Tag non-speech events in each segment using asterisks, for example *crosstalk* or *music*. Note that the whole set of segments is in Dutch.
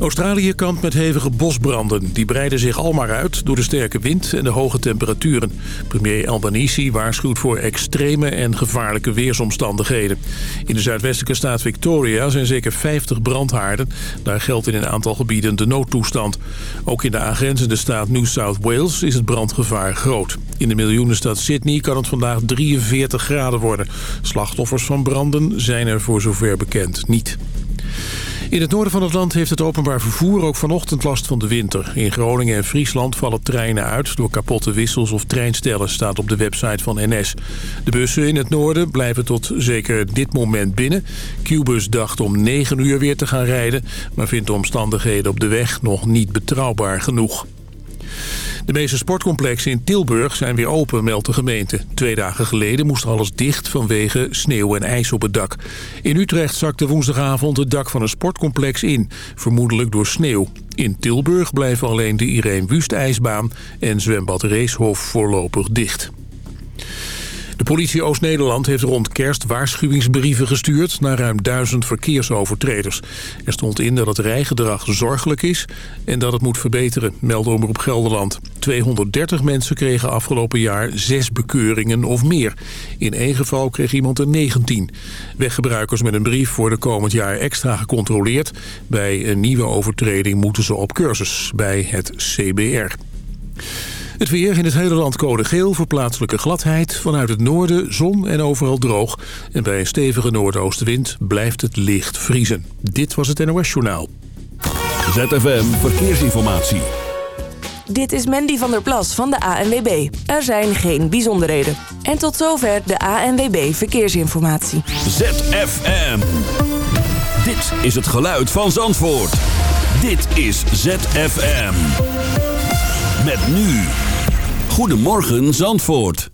Australië kampt met hevige bosbranden. Die breiden zich al maar uit door de sterke wind en de hoge temperaturen. Premier Albanese waarschuwt voor extreme en gevaarlijke weersomstandigheden. In de zuidwestelijke staat Victoria zijn zeker 50 brandhaarden. Daar geldt in een aantal gebieden de noodtoestand. Ook in de aangrenzende staat New South Wales is het brandgevaar groot. In de miljoenenstad Sydney kan het vandaag 43 graden worden. Slachtoffers van branden zijn er voor zover bekend niet. In het noorden van het land heeft het openbaar vervoer ook vanochtend last van de winter. In Groningen en Friesland vallen treinen uit door kapotte wissels of treinstellen, staat op de website van NS. De bussen in het noorden blijven tot zeker dit moment binnen. Qbus dacht om 9 uur weer te gaan rijden, maar vindt de omstandigheden op de weg nog niet betrouwbaar genoeg. De meeste sportcomplexen in Tilburg zijn weer open, meldt de gemeente. Twee dagen geleden moest alles dicht vanwege sneeuw en ijs op het dak. In Utrecht zakte woensdagavond het dak van een sportcomplex in, vermoedelijk door sneeuw. In Tilburg blijven alleen de Irene Wust ijsbaan en zwembad Reeshof voorlopig dicht. De politie Oost-Nederland heeft rond kerst waarschuwingsbrieven gestuurd... naar ruim duizend verkeersovertreders. Er stond in dat het rijgedrag zorgelijk is en dat het moet verbeteren, meldt Omroep Gelderland. 230 mensen kregen afgelopen jaar zes bekeuringen of meer. In één geval kreeg iemand er 19. Weggebruikers met een brief worden komend jaar extra gecontroleerd. Bij een nieuwe overtreding moeten ze op cursus bij het CBR. Het weer in het hele land code geel voor plaatselijke gladheid. Vanuit het noorden zon en overal droog. En bij een stevige noordoostenwind blijft het licht vriezen. Dit was het NOS Journaal. ZFM Verkeersinformatie. Dit is Mandy van der Plas van de ANWB. Er zijn geen bijzonderheden. En tot zover de ANWB Verkeersinformatie. ZFM. Dit is het geluid van Zandvoort. Dit is ZFM. Met nu. Goedemorgen Zandvoort.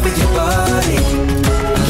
With your body.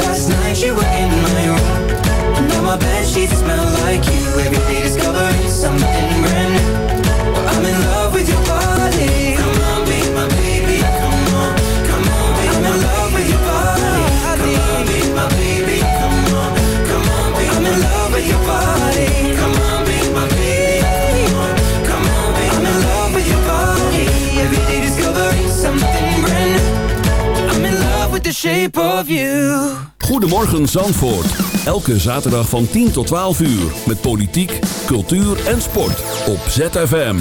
Goedemorgen Zandvoort. Elke zaterdag van 10 tot 12 uur. Met politiek, cultuur en sport. Op ZFM.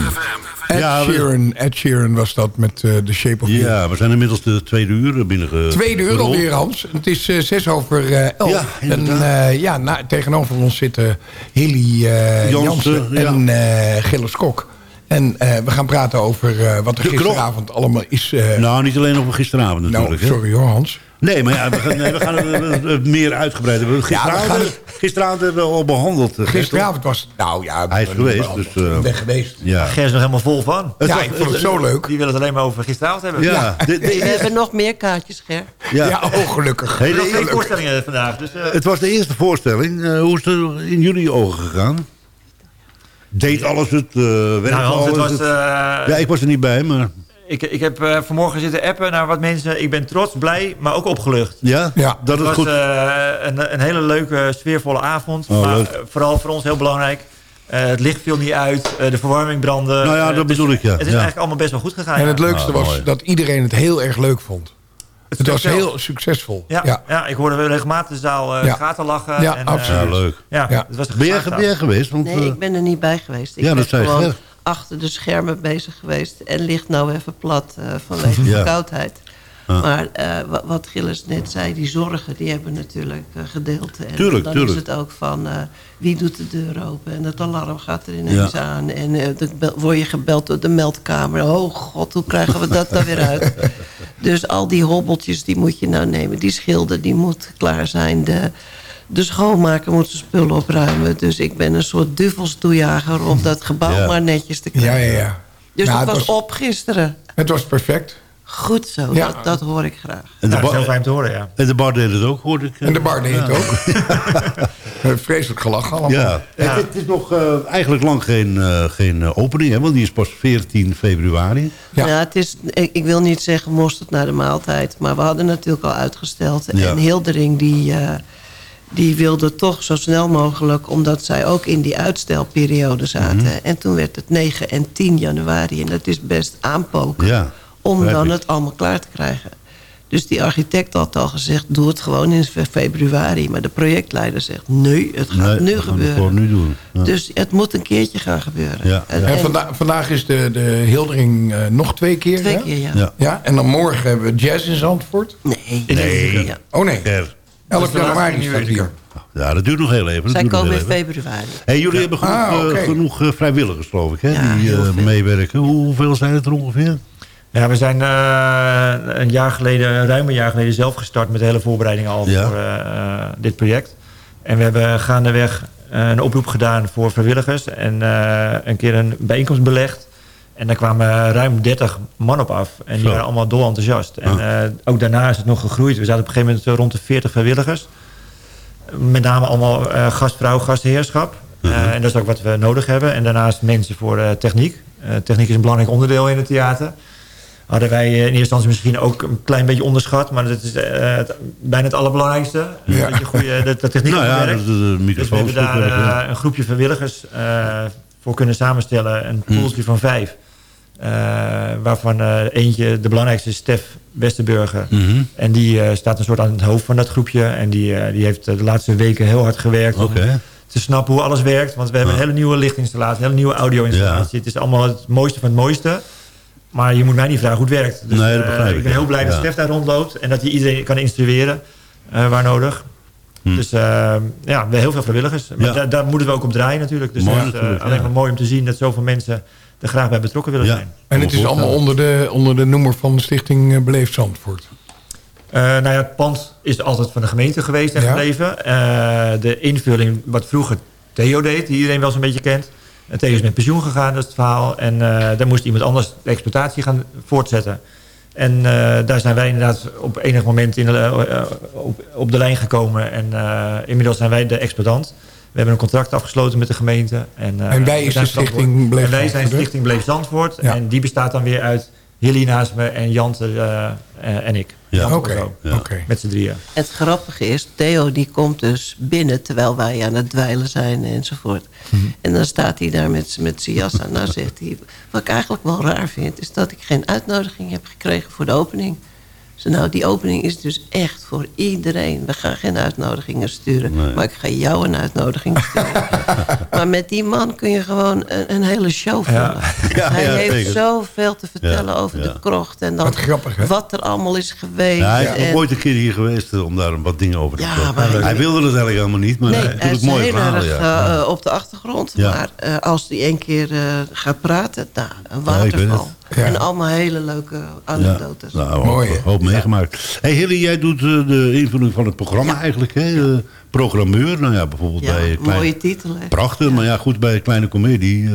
Ed, Ja, we- Sheeran, Ed Sheeran was dat met eh The Shape of You. Ja, we zijn inmiddels de tweede uur binnen. Tweede uur alweer, Hans. Het is eh, zes over eh, elf. Ja, en inderdaad. eh, ja, na, tegenover ons zitten Hilly eh Jansen, Jansen ja. en eh Gilles Kok. En eh, we gaan praten over eh, wat er gisteravond allemaal is... eh, Nou, niet alleen over gisteravond natuurlijk. nou, sorry hoor, Hans. Nee, maar ja, we gaan, nee, we gaan het, het meer uitgebreid hebben. Gisteravond, gaan- gisteravond hebben we al behandeld. eh, Gisteravond was... Nou ja, Hij is geweest, dus, eh, weg geweest. Ja. Ger is nog helemaal vol van. Het Ja, was- ik vond het zo leuk. Die willen het alleen maar over gisteravond hebben. Ja, de- *laughs* de We hebben nog meer kaartjes, Ger. ja. Ja, oh, gelukkig. Hey, Er zijn nog twee voorstellingen vandaag. Dus, eh, Het was de eerste voorstelling. Eh, hoe is het in jullie ogen gegaan? Deed alles het? werkte nou, het was, het? Ja, ik was er niet bij, maar... ik, ik heb eh, vanmorgen zitten appen naar wat mensen. Ik ben trots, blij, maar ook opgelucht. Ja, Ja, dat het is was goed. eh, een, een hele leuke, sfeervolle avond. Oh, maar vooral voor ons heel belangrijk. eh, het licht viel niet uit, eh, de verwarming brandde. Nou ja, dat dus bedoel ik, ja. Het is Ja. eigenlijk allemaal best wel goed gegaan. En het leukste Ah, was mooi. dat iedereen het heel erg leuk vond. Het was zelf. heel succesvol. Ja, ja. ja. ik hoorde weer regelmatig de zaal Ja. gaten lachen. Ja, en, absoluut. Ja, leuk. ja, Ja. het was een Ben jij, ben jij geweest? Want, Nee, ik ben er niet bij geweest. Ik Ja, dat zei je, gewoon. Achter de schermen bezig geweest. En ligt nou even plat eh, vanwege *laughs* Ja. verkoudheid. Ja. Maar eh, wa- wat Gilles net zei, die zorgen, die hebben natuurlijk eh, gedeeld. En Tuurlijk, dan tuurlijk. is het ook van, wie doet de deur open? En het alarm gaat er ineens Ja. aan. En dan word je gebeld door de meldkamer. Oh god, hoe krijgen we dat dan weer uit? *laughs* Dus al die hobbeltjes, die moet je nou nemen. Die schilder, die moet klaar zijn. De, de schoonmaker moet zijn spullen opruimen. Dus ik ben een soort duvelstoejager om dat gebouw Ja. maar netjes te krijgen. ja, ja. Dus Ja, dat het was, op gisteren. Het was perfect. Goed zo, Ja. dat, dat hoor ik graag. en, de Nou, dat is heel fijn te horen, ja. en de bar deed het ook, hoorde ik. En de bar deed het ook. *laughs* Eh, Vreselijk gelachen allemaal. Ja, Het, het is nog eh, eigenlijk lang geen, eh, geen opening, hè, want die is pas 14 februari. Ja. Ja. het is, ik, ik wil niet zeggen mosterd naar de maaltijd. Maar we hadden natuurlijk al uitgesteld. Ja. En Hildering die, eh, die wilde toch zo snel mogelijk... omdat zij ook in die uitstelperiode zaten. Mhm. En toen werd het 9 en 10 januari. En dat is best aanpoken Ja, om dan ik. het allemaal klaar te krijgen. Dus die architect had al gezegd, doe het gewoon in fe- februari. Maar de projectleider zegt, nee, het gaat Nee, nu we gaan het gebeuren. gewoon nu doen. Ja. Dus het moet een keertje gaan gebeuren. Ja. En, En en vanda- vandaag is de, de Hildering eh, nog twee keer. twee keer, ja. Ja. Ja, en dan morgen hebben we jazz in Zandvoort. Nee. Nee. Ja. Oh nee. 11 de laatste januari hier. Ja, dat duurt nog heel even. dat Zij duurt nog komen in februari. Hey, jullie hebben genoeg, Ah, eh, genoeg eh, vrijwilligers, geloof ik, hè, Ja, die eh, meewerken. Hoe- hoeveel zijn het er ongeveer? Ja, we zijn eh, een jaar geleden, ruim een jaar geleden zelf gestart met de hele voorbereidingen al Ja. voor dit project. En we hebben gaandeweg een oproep gedaan voor vrijwilligers en eh, een keer een bijeenkomst belegd. En daar kwamen ruim 30 man op af. En die Zo. waren allemaal dol enthousiast. En eh, ook daarna is het nog gegroeid. We zaten op een gegeven moment rond de 40 vrijwilligers. Met name allemaal eh, gastvrouw, gastheerschap. Eh, en dat is ook wat we nodig hebben. En daarnaast mensen voor techniek. Techniek is een belangrijk onderdeel in het theater. Hadden wij in eerste instantie misschien ook een klein beetje onderschat. Maar dat is het- bijna het allerbelangrijkste. Ja. Dat je goede dat, dat techniek nou ja, werkt. de, de Dus we hebben daar een groepje vrijwilligers voor kunnen samenstellen. Een Hmm. pooltje van vijf. Eh, waarvan eh, eentje, de belangrijkste is Stef Westerburger. Mhm. En die eh, staat een soort aan het hoofd van dat groepje. En die, die heeft de laatste weken heel hard gewerkt. Om te snappen hoe alles werkt. Want we hebben een hele nieuwe lichtinstallatie. Een hele nieuwe audio-installatie. Ja. Het is allemaal het mooiste van het mooiste. Maar je moet mij niet vragen hoe het werkt. Dus, Nee, dat begrijp ik, ik ben heel blij dat. Stef daar rondloopt. En dat hij iedereen kan instrueren waar nodig. Hm. Dus ja, we hebben heel veel vrijwilligers. Maar Ja. daar, daar moeten we ook op draaien natuurlijk. Dus Mooi het is natuurlijk, alleen maar mooi om te zien dat zoveel mensen er graag bij betrokken willen Ja. zijn. En het is allemaal onder de, onder de noemer van de stichting eh, Beleef Zandvoort. Eh, nou ja, het pand is altijd van de gemeente geweest en Ja. gebleven. Eh, de invulling wat vroeger Theo deed, die iedereen wel zo'n beetje kent. En Theo is met pensioen gegaan, dat is het verhaal. En eh, daar moest iemand anders de exploitatie gaan voortzetten. En eh, daar zijn wij inderdaad op enig moment in de, eh, op, op de lijn gekomen. En eh, inmiddels zijn wij de exploitant. We hebben een contract afgesloten met de gemeente. En, eh, En wij is de Stichting Bleef En wij zijn? Stichting Bleef Zandvoort. Ja. En die bestaat dan weer uit Hilly naast me en Jante eh, eh, en ik. Ja. Oké. Ja. Met z'n drieën. Het grappige is, Theo die komt dus binnen terwijl wij aan het dweilen zijn enzovoort. Mhm. En dan staat hij daar met, met zijn jas aan. Nou zegt hij, wat ik eigenlijk wel raar vind, is dat ik geen uitnodiging heb gekregen voor de opening. Nou, die opening is dus echt voor iedereen. We gaan geen uitnodigingen sturen, Nee. maar ik ga jou een uitnodiging *laughs* sturen. maar met die man kun je gewoon een, een hele show vullen. *laughs* Ja, hij ja, heeft zeker. zoveel te vertellen Ja, over ja. de krocht. En dan Wat grappig, hè? wat er allemaal is geweest. Ja, hij is en- ooit een keer hier geweest eh, om daar wat dingen over te Ja, vertellen. maar- Hij wilde het eigenlijk helemaal niet, maar Nee, hij doet is het mooie heel erg Ja. eh, op de achtergrond. Ja. Maar eh, als hij één keer eh, gaat praten, nou, een waterval. Ja. En allemaal hele leuke anekdotes. Ja, nou, Mooi, hoop, meegemaakt. Hey Hilly, jij doet eh, de invulling van het programma eigenlijk, hè? Eh, programmeur, nou ja, bijvoorbeeld Ja, bij... Klein... mooie titel. hè? Prachtig, maar ja, goed, bij kleine komedie eh,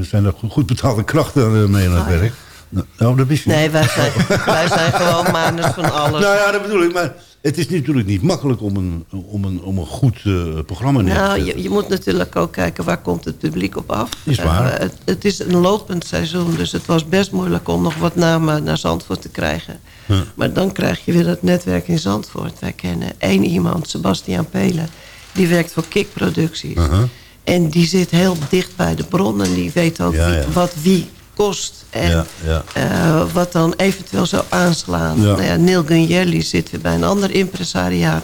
zijn er goed betaalde krachten mee aan het Oh, werk. Nou, Nou, dat wist je Nee, wij zijn, *laughs* wij zijn gewoon maners van alles. Nou ja, dat bedoel ik. Maar het is natuurlijk niet makkelijk om een, om een, om een goed eh, programma neer te Nou, zetten. je, je moet natuurlijk ook kijken waar komt het publiek op af. Is waar. Eh, het, het is een lopend seizoen, dus het was best moeilijk om nog wat namen naar Zandvoort te krijgen. Maar dan krijg je weer dat netwerk in Zandvoort. Wij kennen één iemand, Sebastian Pelen, die werkt voor Kik Producties. En die zit heel dicht bij de bron en die weet ook Ja, wie- ja. wat wie kost. En Ja, ja. eh, wat dan eventueel zou aanslaan. Ja. Nou ja, Neil Gunjelli zit weer bij een ander impresariaat.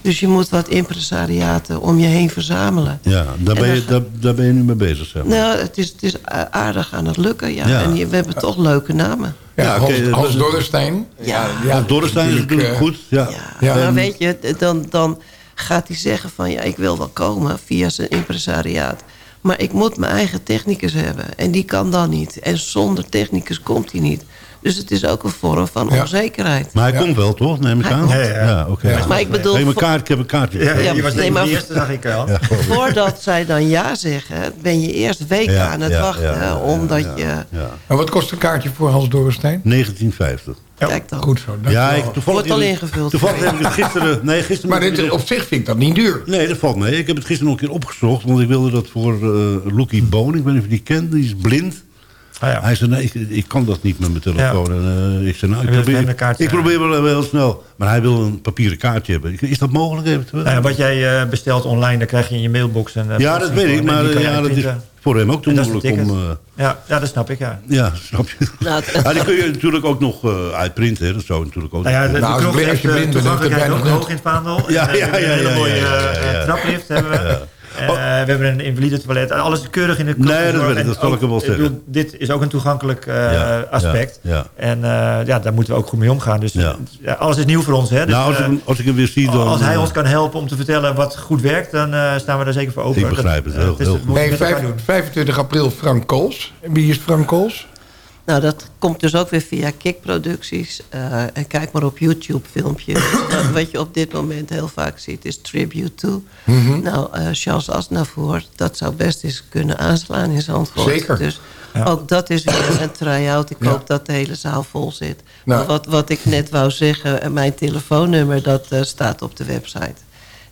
Dus je moet wat impresariaten om je heen verzamelen. Ja, daar En ben, je, daar, daar ben je nu mee bezig, zeg maar. Nou, het is, het is aardig aan het lukken, ja. Ja. En je- we hebben toch leuke namen. Ja, Ja, Hans, Hans Dorrestein. Ja. Hans Dorrestein is natuurlijk eh, goed. Ja. Ja, Ja, weet je, dan, dan gaat hij zeggen van... ja, ik wil wel komen via zijn impresariaat. Maar ik moet mijn eigen technicus hebben. En die kan dan niet. En zonder technicus komt hij niet. Dus het is ook een vorm van Ja. onzekerheid. Maar hij Ja. komt wel, toch? Neem ik Hij aan. komt. Ja, ja, ja. oké. Ja. Maar ik bedoel, kaart, ik heb een kaartje. Ja, je was nee, maar- de eerste, zag ik al. Ja. voordat zij dan ja zeggen... ben je eerst weken Ja, aan het ja, wachten. ja, ja, omdat ja, je... ja. En wat kost een kaartje voor Hans Dorrestein? 1950. Kijk dan. Goed zo, Ja, ik, toevallig Wordt al heb ik- ingevuld. Toevallig heb ik het gisteren... Nee, gisteren Maar dit, op zich vind ik dat niet duur. Nee, dat valt mee. Ik heb het gisteren nog een keer opgezocht. Want ik wilde dat voor eh Loekie Boon. Ik weet niet of je die kent. Die is blind. Ah, ja. Hij zei, nee, ik, ik kan dat niet met mijn telefoon. En, eh, ik zei, nou, ik probeer, even een kaartje ik probeer wel wel heel snel. Maar hij wil een papieren kaartje hebben. Is dat mogelijk eventueel? Nou ja, wat jij eh, bestelt online, dan krijg je in je mailbox een eh, ja, dat weet ik. en Maar eh, ja, dat is. Voor hem ook te moeilijk om... eh, Ja, ja, dat snap ik, ja. ja, snap je? *laughs* Nou, Ja, die kun je natuurlijk ook nog eh, uitprinten. Hè. Dat zou natuurlijk ook... Nou ja, de, Nou, als de je heeft, blind eh, het toegankelijkheid ook hoog in het vaandel. Ja, En, ja, ja, Een hele ja, mooie traplift hebben we. Eh, we hebben een invalide toilet. Alles keurig in de krocht Nee, dat ik, dat En zal ik ook- hem wel zeggen. bedoel, dit is ook een toegankelijk eh, Ja, aspect. ja, ja. En eh, ja, daar moeten we ook goed mee omgaan. Dus Ja. ja, alles is nieuw voor ons. Hè? Dus, nou, als ik, hem- als ik hem weer zie, dan... als hij ons kan helpen om te vertellen wat goed werkt, dan eh, staan we daar zeker voor open. Ik begrijp het, heel- is- heel goed. moeten Nee, het met elkaar vijf- doen. 25 april Frank Kools. En wie is Frank Kools? Nou, dat komt dus ook weer via Kickproducties. Eh en kijk maar op YouTube filmpjes. *coughs* Wat je op dit moment heel vaak ziet is Tribute to. Mhm. Nou, eh Charles Aznavour, dat zou best eens kunnen aanslaan in Zandvoort. Zeker. Dus ook dat is weer een *coughs* try-out. Ik Ja. hoop dat de hele zaal vol zit. Nou. Wat, wat ik net wou zeggen, eh, mijn telefoonnummer, dat staat op de website.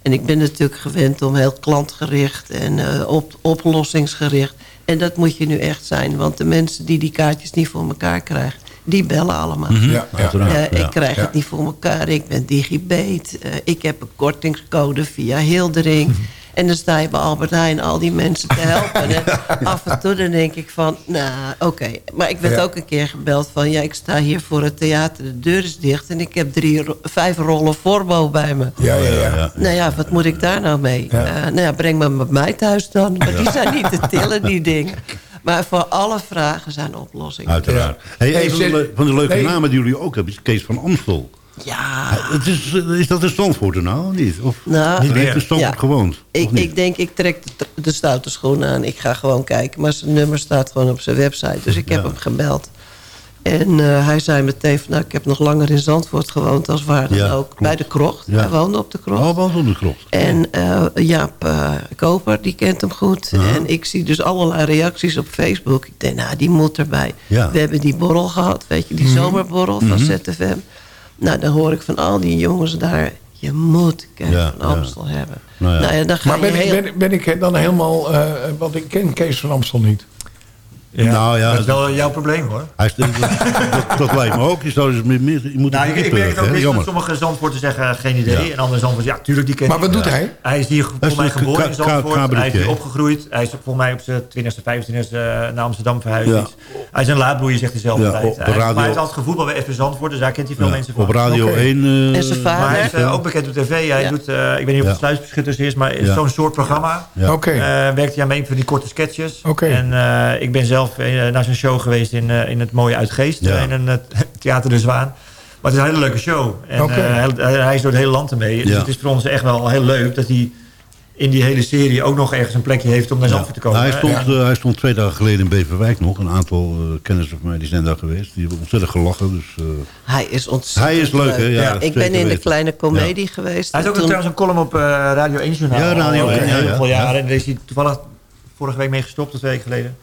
En ik ben natuurlijk gewend om heel klantgericht en op, oplossingsgericht. En dat moet je nu echt zijn. Want de mensen die die kaartjes niet voor elkaar krijgen... die bellen allemaal. Ja, ja. Uiteraard. Eh, ja. Ik krijg Ja. het niet voor elkaar. Ik ben digibate. Eh, ik heb een kortingscode via Hildering. En dan sta je bij Albert Heijn al die mensen te helpen. En *laughs* af en toe dan denk ik van, nou, oké. Maar ik werd Ja. ook een keer gebeld van... ja, ik sta hier voor het theater, de deur is dicht... en ik heb drie, vijf rollen Forbo bij me. Ja, ja, ja. Ja. Nou ja, wat moet ik daar nou mee? Ja. Eh, nou ja, breng me bij mij thuis dan. Maar die zijn niet te tillen, die dingen. Maar voor alle vragen zijn oplossingen. Uiteraard. Hey, Hey, een van, de, van leuke nee. namen die jullie ook hebben is Kees van Amstel. Ja, Het is, eh, is dat een Zandvoorter nou, of niet? Of Nou, hij heeft Zandvoort Ja. gewoond? ik, niet? ik denk, ik trek de, de stoute schoenen aan. Ik ga gewoon kijken. Maar zijn nummer staat gewoon op zijn website. Dus ik heb Ja. hem gebeld. En eh, hij zei meteen van, nou, ik heb nog langer in Zandvoort gewoond als waar dan Ja, ook. klopt. Bij de krocht. Ja. Hij woonde op de krocht. Oh, wat op de krocht. En eh, Jaap eh, Koper, die kent hem goed. En ik zie dus allerlei reacties op Facebook. Ik denk, nou, die moet erbij. Ja. We hebben die borrel gehad, weet je, die Mhm. zomerborrel van ZFM. Nou, dan hoor ik van al die jongens daar... je moet Kees Ja, van ja. Amstel hebben. Nou Nou ja. dan ga Maar je ben ik, heel... ben, ben ik dan helemaal... eh, want ik ken Kees van Amstel niet. Ja, Nou ja, dat is wel jouw probleem hoor. Hij is, dat, dat, dat lijkt me ook. Je zou dus meer, meer, je moet Nou, ik, ik merk het ook eens dat sommige Zandvoorten zeggen eh, geen idee. Ja. En andere Zandvoorten, ja, tuurlijk, die ken Maar ik. wat doet hij? Hij is hier volgens mij geboren in Zandvoort. Hij is hier opgegroeid. Hij is volgens mij op zijn 20e, 25e naar Amsterdam verhuisd. Ja. Hij is een laadbloeier, zegt hij zelf Ja, altijd. op de Hij- radio- Maar hij heeft altijd gevoetbald bij FC Zandvoort. Dus daar kent hij veel Ja, mensen van. op Radio Oké. 1. eh, En zijn vader. Maar hij is eh, ook bekend op tv. Hij Ja. doet, eh, ik weet niet of het sluisbeschutters is, maar zo'n soort programma. Eh, werkt hij aan een van die korte sketches. Oké. En eh, ik ben zelf eh, naar zijn show geweest in, eh, in het mooie Uitgeest. Ja. eh, in een theater De Zwaan. Maar het is een hele leuke show. En eh, hij, hij is door het hele land ermee. Dus Ja. het is voor ons echt wel heel leuk dat hij in die hele serie ook nog ergens een plekje heeft om naar Zandvoort te komen. hij, stond, Ja. hij stond twee dagen geleden in Beverwijk nog. Een aantal kennissen van mij die zijn daar geweest. Die hebben ontzettend gelachen. Dus, eh, Hij is ontzettend Hij is leuk, hè? Ja, ik ben in de kleine komedie geweest. Hij is ook En toen- trouwens een column op eh, Radio 1 Journaal. Ja, Radio al 1, een ja, ja. heleboel Ja. jaren. En daar is hij toevallig vorige week mee gestopt, twee weken geleden.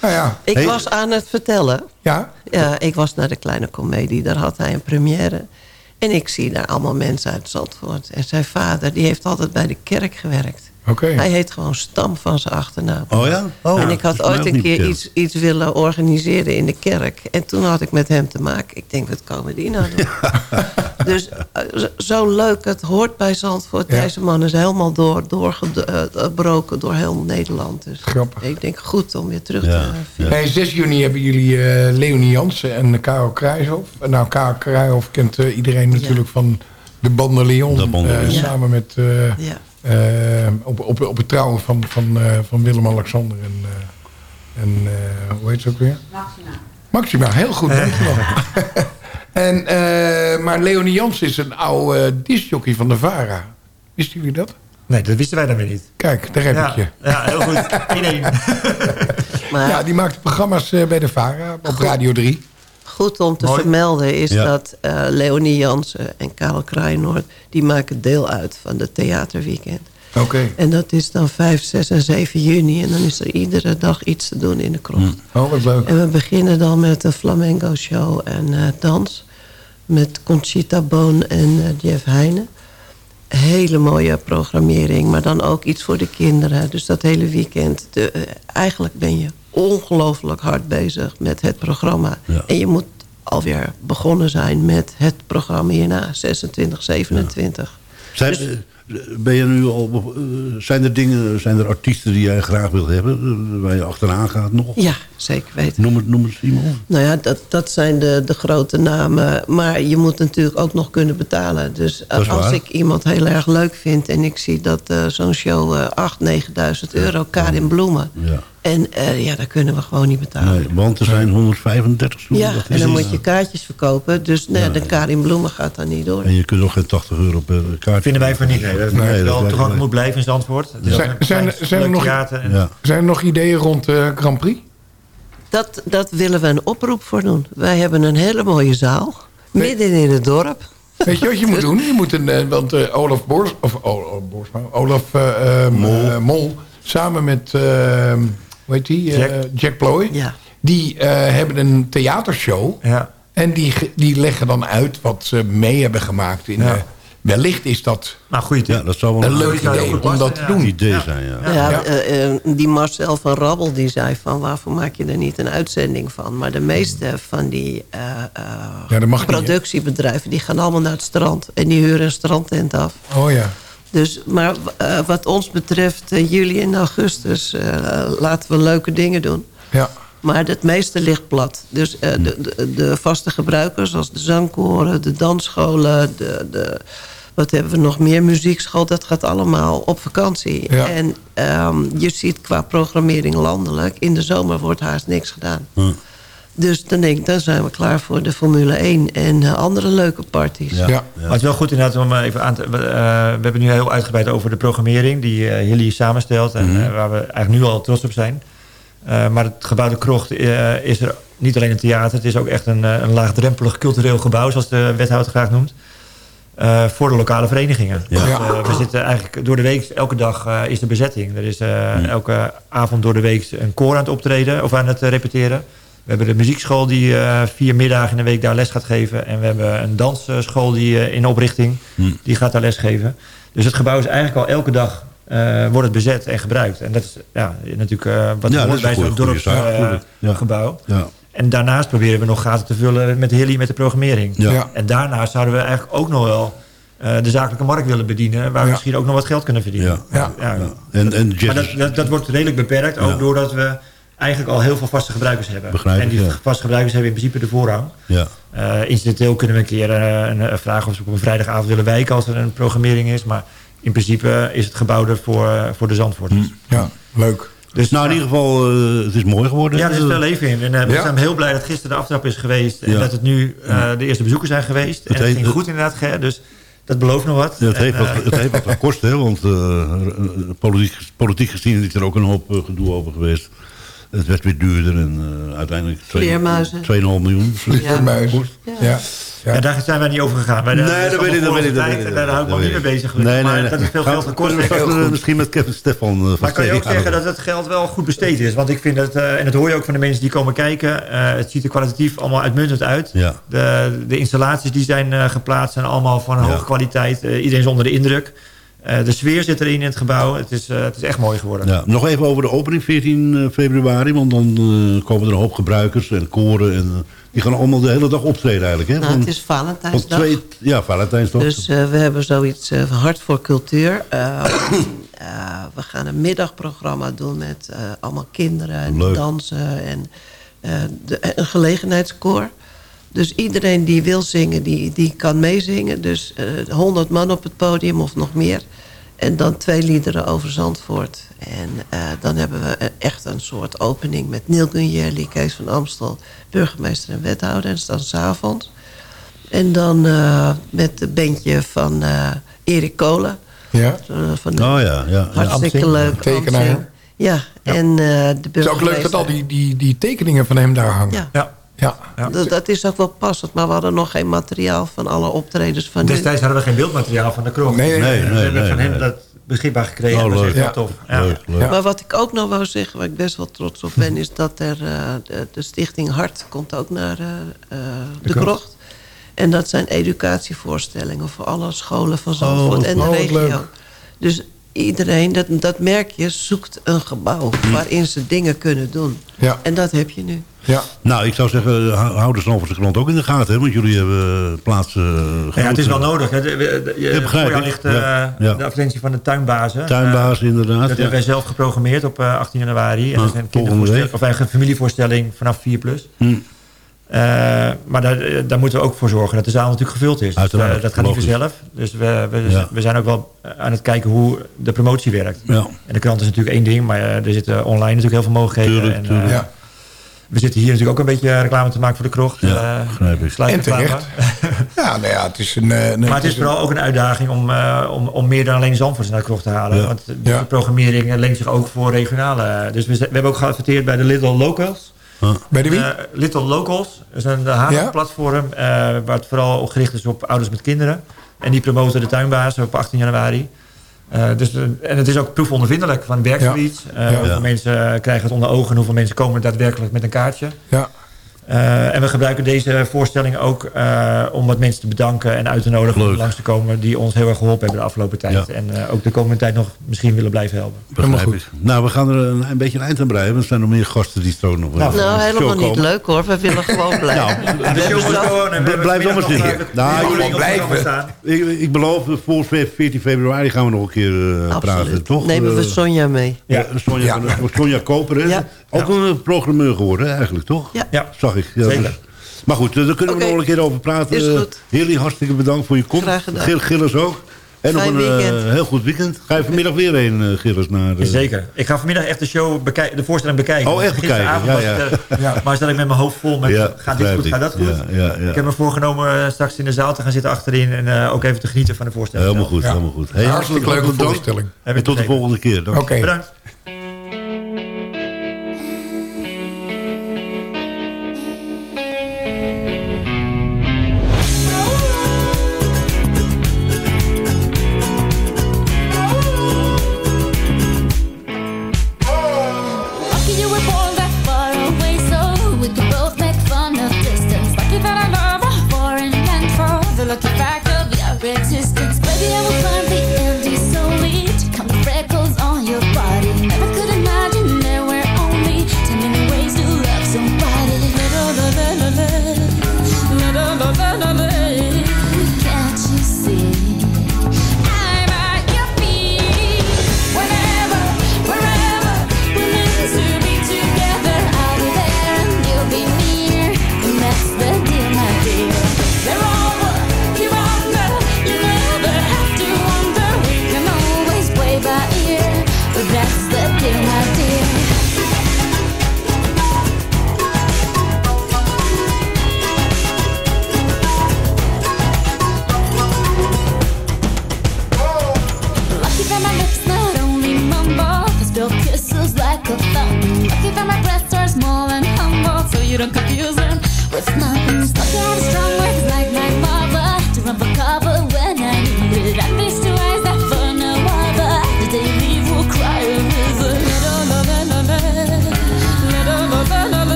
Nou ja. Ik Hey. was aan het vertellen. Ja? Ja, ik was naar de kleine komedie. Daar had hij een première. En ik zie daar allemaal mensen uit Zandvoort. En zijn vader, die heeft altijd bij de kerk gewerkt. Oké. Hij heet gewoon Stam van zijn achternaam. oh ja? Oh, en ik had ooit een keer iets, iets willen organiseren in de kerk. En toen had ik met hem te maken. Ik denk, wat komen die nou doen? *laughs* dus eh, zo- leuk. Het hoort bij Zandvoort. Ja. Deze man is helemaal door, doorgebroken door heel Nederland. Dus Grappig. ik denk, goed om weer terug Ja, te ja. Hey, 6 juni hebben jullie eh, Leonie Jansen en Karel Kruijshof. Nou, Karel Kruijshof kent eh, iedereen natuurlijk van de Bandeleon. De Bandeleon. Eh, Samen met... eh, Ja. Eh, op, op, op het trouwen van, van, eh, van Willem-Alexander en, eh, en eh, hoe heet ze ook weer? Maxima. Maxima, heel goed, *laughs* en, eh, maar Leonie Jansen is een oude uh, discjockey van de VARA. Wisten jullie dat? Nee, dat wisten wij dan weer niet. Kijk, daar heb Ja, ik je. ja heel goed. *laughs* Maar Ja, die maakt programma's eh, bij de VARA op Radio 3. Goed om te Mooi. vermelden is Ja. dat eh, Leonie Jansen en Karel Kraaienoord... die maken deel uit van de theaterweekend. Oké. En dat is dan 5, 6 en 7 juni. En dan is er iedere dag iets te doen in de krocht. Oh, wat leuk. En we beginnen dan met een flamenco show en eh, dans. Met Conchita Boon en eh, Jeff Heijnen. Hele mooie programmering, maar dan ook iets voor de kinderen. Dus dat hele weekend. De, eigenlijk ben je ongelooflijk hard bezig met het programma. Ja. En je moet alweer begonnen zijn met het programma hierna. 26, 27. Zijn, Dus- eh, ben je nu al, eh, zijn er dingen, zijn er artiesten die jij graag wilt hebben? eh, Waar je achteraan gaat nog? Ja, zeker weten. Noem het, noem het Simon. Nou ja, dat, dat zijn de, de grote namen. Maar je moet natuurlijk ook nog kunnen betalen. Dus is als waar. ik iemand heel erg leuk vind... en ik zie dat eh, zo'n show eh 8, 9.000 euro, Karin Bloemen... Ja. En eh, ja, dat kunnen we gewoon niet betalen. Nee, want er zijn 135 stoelen. ja, dat en is dan moet je kaartjes verkopen. Dus nee, de Karin Bloemen gaat dan niet door. En je kunt nog geen 80 euro per kaart. Vinden wij van niet. Nee, dat Nee, het dat wel toegankelijk moet blijven in Zandvoort. Het is Zijn- er nog- Ja. Zijn er ideeën rond de Grand Prix? Dat, dat willen we een oproep voor doen. Wij hebben een hele mooie zaal. Midden in het dorp. Weet je wat je moet *laughs* doen? Je moet een, eh, want eh, Olaf Boors, of Boersma, Olaf eh, eh, Mol. eh, Mol, samen met, eh, hoe heet die? Eh, Jack. Jack Ploy. Ja. Die eh, hebben een theatershow. Ja. En die, die leggen dan uit wat ze mee hebben gemaakt. In, Ja. wellicht is dat Nou, goed. Ja, dat zou wel een leuk idee om dat te ja. doen. idee zijn. Ja. Ja, Ja. eh, eh, die Marcel van Rabbel die zei van... waarvoor maak je er niet een uitzending van? Maar de meeste van die eh, eh, niet, productiebedrijven... die gaan allemaal naar het strand. En die huren een strandtent af. Oh ja. Dus, maar eh, wat ons betreft, eh, juli en augustus... eh, laten we leuke dingen doen. ja. Maar het meeste ligt plat. Dus eh, de, de, de vaste gebruikers, zoals de zangkoren, de dansscholen... de, de Wat hebben we nog meer? Muziekschool, dat gaat allemaal op vakantie. Ja. En ehm, je ziet qua programmering landelijk... in de zomer wordt haast niks gedaan. Dus dan denk ik, dan zijn we klaar voor de Formule 1 en eh, andere leuke parties. Ja. Ja. Maar het is wel goed inderdaad om even aan te... we, eh, we hebben nu heel uitgebreid over de programmering... die eh, Hilly samenstelt en eh, waar we eigenlijk nu al trots op zijn. Eh, maar het gebouw De Krocht eh, is er niet alleen een theater... het is ook echt een, eh, een laagdrempelig cultureel gebouw... zoals de wethouder graag noemt. eh, voor de lokale verenigingen. Ja. Dus, Ja. eh, we zitten eigenlijk door de week, elke dag eh, is de bezetting. Er is eh, elke avond door de week een koor aan het optreden of aan het eh, repeteren. We hebben de muziekschool die eh, vier middagen in de week daar les gaat geven. En we hebben een dansschool die eh, in oprichting, die gaat daar les geven. Dus het gebouw is eigenlijk al elke dag eh, wordt het bezet en gebruikt. En dat is ja, natuurlijk eh, wat Ja, hoort bij zo'n dorpsgebouw. Ja. En daarnaast proberen we nog gaten te vullen met Hilly met de programmering. Ja. Ja. En daarnaast zouden we eigenlijk ook nog wel eh, de zakelijke markt willen bedienen... waar we Ja. misschien ook nog wat geld kunnen verdienen. Ja. Ja. Ja. En, en Maar dat, dat, dat wordt redelijk beperkt, ook Ja. doordat we eigenlijk al heel veel vaste gebruikers hebben. Begrijp en die ja. vaste gebruikers hebben in principe de voorrang. ja. Eh, incidenteel kunnen we een keer eh, een, een vragen of ze op een vrijdagavond willen wijken als er een programmering is. Maar in principe is het gebouw er voor, eh, voor de Zandvoorters. ja, leuk. Dus Nou, in ieder geval, eh, het is mooi geworden. ja, er zit veel leven in. En eh, we Ja. zijn heel blij dat gisteren de aftrap is geweest. En Ja. dat het nu eh, de eerste bezoekers zijn geweest. en het ging goed inderdaad, Ger. Dus dat belooft nog wat. Ja, het, En, heeft wat, eh, het heeft wat gekost, hè, want eh, politiek, politiek gezien is er ook een hoop eh, gedoe over geweest. Het werd weer duurder en eh, uiteindelijk twee- Vleermuizen. 2,5 miljoen. Ja. Muizen. Ja. ja. daar zijn wij niet over gegaan. Wij, Nee, is dat weet allemaal ik, dat weet ik. dat tijd weet ik, En daar hou ik me niet mee bezig. gelukkig. Nee, nee, maar nee. dat is veel geld gekost. Misschien met Kevin Stefan van Maar kan je ook zeggen dat het geld wel goed besteed is? Want ik vind dat, eh, en dat hoor je ook van de mensen die komen kijken... eh, het ziet er kwalitatief allemaal uitmuntend uit. Ja. De, de installaties die zijn geplaatst zijn allemaal van Ja. hoge kwaliteit. Iedereen is onder de indruk. Eh, de sfeer zit erin in het gebouw. Het is, eh, het is echt mooi geworden. Ja, nog even over de opening 14 februari. Want dan eh, komen er een hoop gebruikers en koren. En, eh, die gaan allemaal de hele dag optreden eigenlijk. Hè? Nou, Van- het is van Valentijnsdag. twee, ja, Valentijnsdag. Dus eh, we hebben zoiets uh, hart voor cultuur. Uh, uh, *coughs* we gaan een middagprogramma doen met uh, allemaal kinderen en Leuk. dansen en de, een gelegenheidskoor. Dus iedereen die wil zingen, die, die kan meezingen. Dus uh, 100 man op het podium of nog meer. En dan twee liederen over Zandvoort. En uh, dan hebben we echt een soort opening met Neil Gunjelli, Kees van Amstel, burgemeester en wethouder. En dat is dan s'avonds. En dan uh, met het bandje van uh, Erik Kolen. Ja. Van de, oh ja, ja. Hartstikke ja. leuk. Tekenaar. Ja, ja, en uh, de Het is ook leuk dat al die, die, die tekeningen van hem daar hangen. Ja. Ja. Ja. Ja. Dat, dat, is ook wel passend, maar we hadden nog geen materiaal van alle optredens van Destijds hadden we geen beeldmateriaal van de kroeg. Nee, nee, nee. we hebben nee, van nee. hem dat beschikbaar gekregen. Oh, leuk. Ja. tof. Ja. Leuk, leuk. Ja. Maar wat ik ook nog wou zeggen, waar ik best wel trots op ben... is dat er uh, de, de, stichting Hart komt ook naar uh, uh, de, de krocht. En dat zijn educatievoorstellingen voor alle scholen van Zandvoort Oh, en de oh, regio. leuk. Dus iedereen, dat, dat merk je, zoekt een gebouw... waarin ze dingen kunnen doen. Ja. En dat heb je nu. Ja. Nou, ik zou zeggen, hou hou de Zandvoortse krant ook in de gaten. Hè, want jullie hebben plaatsen... Uh, Ja, het is wel nodig. Hè. De, Ja, ik. ligt uh, Ja, ja. de advertentie van de tuinbazen. Tuinbaas, Uh, inderdaad. dat hebben wij zelf geprogrammeerd op uh, 18 januari. En Ah, dat is een kindervoorstelling, of eigenlijk een familievoorstelling vanaf 4 plus. Hm. Uh, maar daar, daar moeten we ook voor zorgen dat de zaal natuurlijk gevuld is. Dus, uh, dat gaat niet vanzelf. Dus we, we, Ja. we zijn ook wel aan het kijken hoe de promotie werkt. Ja. En de krant is natuurlijk één ding, maar uh, er zitten online natuurlijk heel veel mogelijkheden. Tuurlijk, en, tuurlijk. Ja. We zitten hier natuurlijk ook een beetje reclame te maken voor de krocht. Ja, Uh. En terecht. *laughs* Ja, nou ja, het is een... eh, een Maar het is vooral ook een uitdaging om, uh, om, om meer dan alleen Zandvoort naar de krocht te halen. Ja. Want de Ja. programmering leent zich ook voor regionale. Dus we, we hebben ook geadverteerd bij de Little Locals. Bij de wie? Uh, Little Locals is een Haven-platform uh, waar het vooral op gericht is op ouders met kinderen. En die promoten de tuinbaas op 18 januari. Uh, dus, en het is ook proefondervindelijk van werkt Ja. Uh, Ja. Hoeveel Ja. mensen krijgen het onder ogen en hoeveel mensen komen daadwerkelijk met een kaartje. Ja. Uh, en we gebruiken deze voorstelling ook uh, om wat mensen te bedanken en uit te nodigen om langs te komen die ons heel erg geholpen hebben de afgelopen tijd. Ja. En uh, ook de komende tijd nog misschien willen blijven helpen. Helemaal goed. ik. Nou, we gaan er een, een beetje een eind aan breien. want Er zijn nog meer gasten die zo nog... Nou, eh, Nou, helemaal niet leuk hoor. We willen gewoon *laughs* blijven. Nou, We hebben gewoon Blijf nog eens uh, Nou, op blijven. Ik, ik beloof, voor 14 februari gaan we nog een keer eh, praten, toch? Nemen we Eh, Sonja mee. Ja, Ja. Sonja, Sonja Koper. Ook een programmeur geworden, eigenlijk, toch? Ja. Ja, Zag ik. Ja, Zeker. Maar goed, eh, daar kunnen we nog een keer over praten. Is Eh, goed. Heerlijk, hartstikke bedankt voor je komst. Graag gedaan. Gil- Gilles ook. En nog Fijn een eh, weekend. heel goed weekend. Ga je vanmiddag weer heen, eh, Gilles, naar... eh, Zeker. Ik ga vanmiddag echt de show bekijken, de voorstelling bekijken. Oh, echt Gisteravond bekijken, ja, was het, ja. eh, Maar zat ik met mijn hoofd vol met Ja, gaat dit goed, ik. gaat dat goed? Ja, ja, ja. Ik heb me voorgenomen eh, straks in de zaal te gaan zitten achterin en eh, ook even te genieten van de voorstelling. Helemaal goed, Ja. helemaal goed. Hey, Hartstikke leuke voorstelling. En tot de volgende keer. Dank. Oké. Bedankt.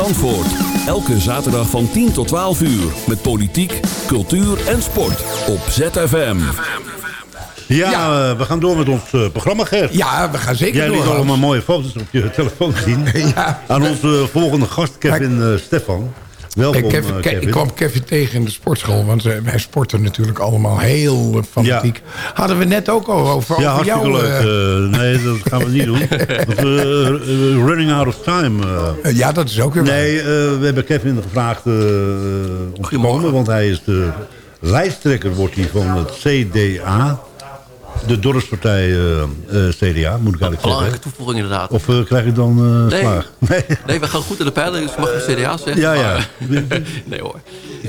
Zandvoort. Elke zaterdag van 10 tot 12 uur. Met politiek, cultuur en sport. Op ZFM. Ja, Ja. eh, we gaan door met ons eh, programma, Gert. Ja, we gaan zeker Jij door. liet Hans. allemaal mooie foto's op je *laughs* telefoon zien. Ja. Aan onze volgende gast, Kevin eh, Stefan. Welkom, Ik, Kevin, eh, Ke- Kevin. ik kwam Kevin tegen in de sportschool, want eh, wij sporten natuurlijk allemaal heel eh, fanatiek. Hadden we net ook al over, Ja, over jou. leuk. nee, dat gaan we niet doen. *laughs* Want we running out of time. ja, dat is ook weer. Nee, we hebben Kevin gevraagd om te komen. Want hij is de lijsttrekker wordt hij van het CDA. De dorpspartij eh, eh, CDA, moet ik eigenlijk Belangrijke zeggen. toevoeging inderdaad. Of eh, krijg ik dan eh Nee. slaag? *laughs* Nee. Nee, we gaan goed in de peiling, dus mag je CDA zeggen. Ja, ja. maar- *laughs* nee hoor.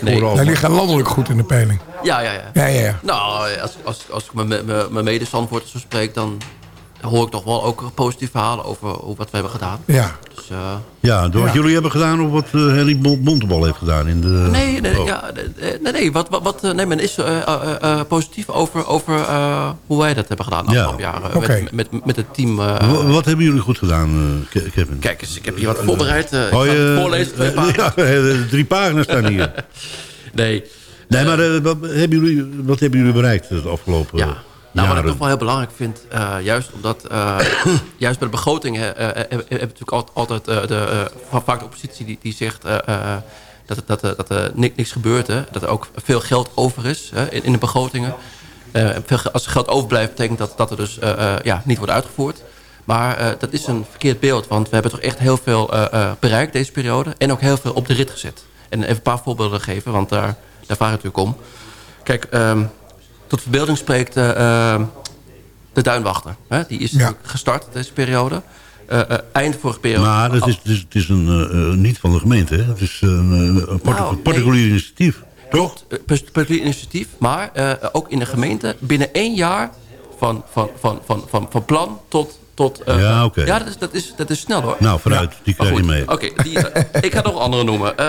Nee. hoor die gaan landelijk goed in de peiling. Ja, ja, ja. Ja, ja, ja. Nou, als, als, als ik met mijn- mijn medestandwoorders zo spreek... dan hoor ik toch wel ook positieve verhalen over, over wat we hebben gedaan. Ja. Dus, eh, Ja, door wat Ja. jullie hebben gedaan of wat eh Henry Bon- Bontebal heeft gedaan in de... nee, nee, Oh. ja, nee, nee, wat, wat, wat, eh, nee, men is positief over, over hoe wij dat hebben gedaan de Ja. afgelopen jaren. Met, met, met het team. eh, Wa- wat hebben jullie goed gedaan, Ke- Kevin? Kijk eens, ik heb hier wat voorbereid. ik Oh, ga het voorlezen, twee *laughs* pagina's. Ja, drie pagina's staan hier. *laughs* Nee, Nee, maar wat, hebben jullie, wat hebben jullie bereikt het afgelopen Ja. Nou, wat ik toch wel heel belangrijk vind, eh, juist omdat eh, *coughs* juist bij de begrotingen eh, eh, hebben we natuurlijk al- altijd de, va- vaak de oppositie die, die zegt dat, dat, dat, er ni- niks gebeurt. Hè? Dat er ook veel geld over is hè, in, in de begrotingen. Als er geld overblijft, betekent dat dat er dus ja, niet wordt uitgevoerd. Maar dat is een verkeerd beeld, want we hebben toch echt heel veel bereikt deze periode. En ook heel veel op de rit gezet. En even een paar voorbeelden geven, want daar, daar vraag ik natuurlijk om. Kijk, ehm, tot verbeelding spreekt eh, ehm, de Duinwachter. Hè? Die is gestart deze periode. Eh, eh, eind vorige periode. Maar het is, het is, het is een, eh, eh, niet van de gemeente, hè? Het is een, eh, partic- Nou, nee. particulier initiatief. Toch? Eh, particulier initiatief, maar eh, ook in de gemeente binnen één jaar van, van, van, van, van, van plan tot... tot eh, Ja, oké. Ja, dat is, dat, is, dat is snel hoor. Nou, vooruit, die krijg je mee. Oké, eh, *laughs* ik ga nog andere noemen. Eh,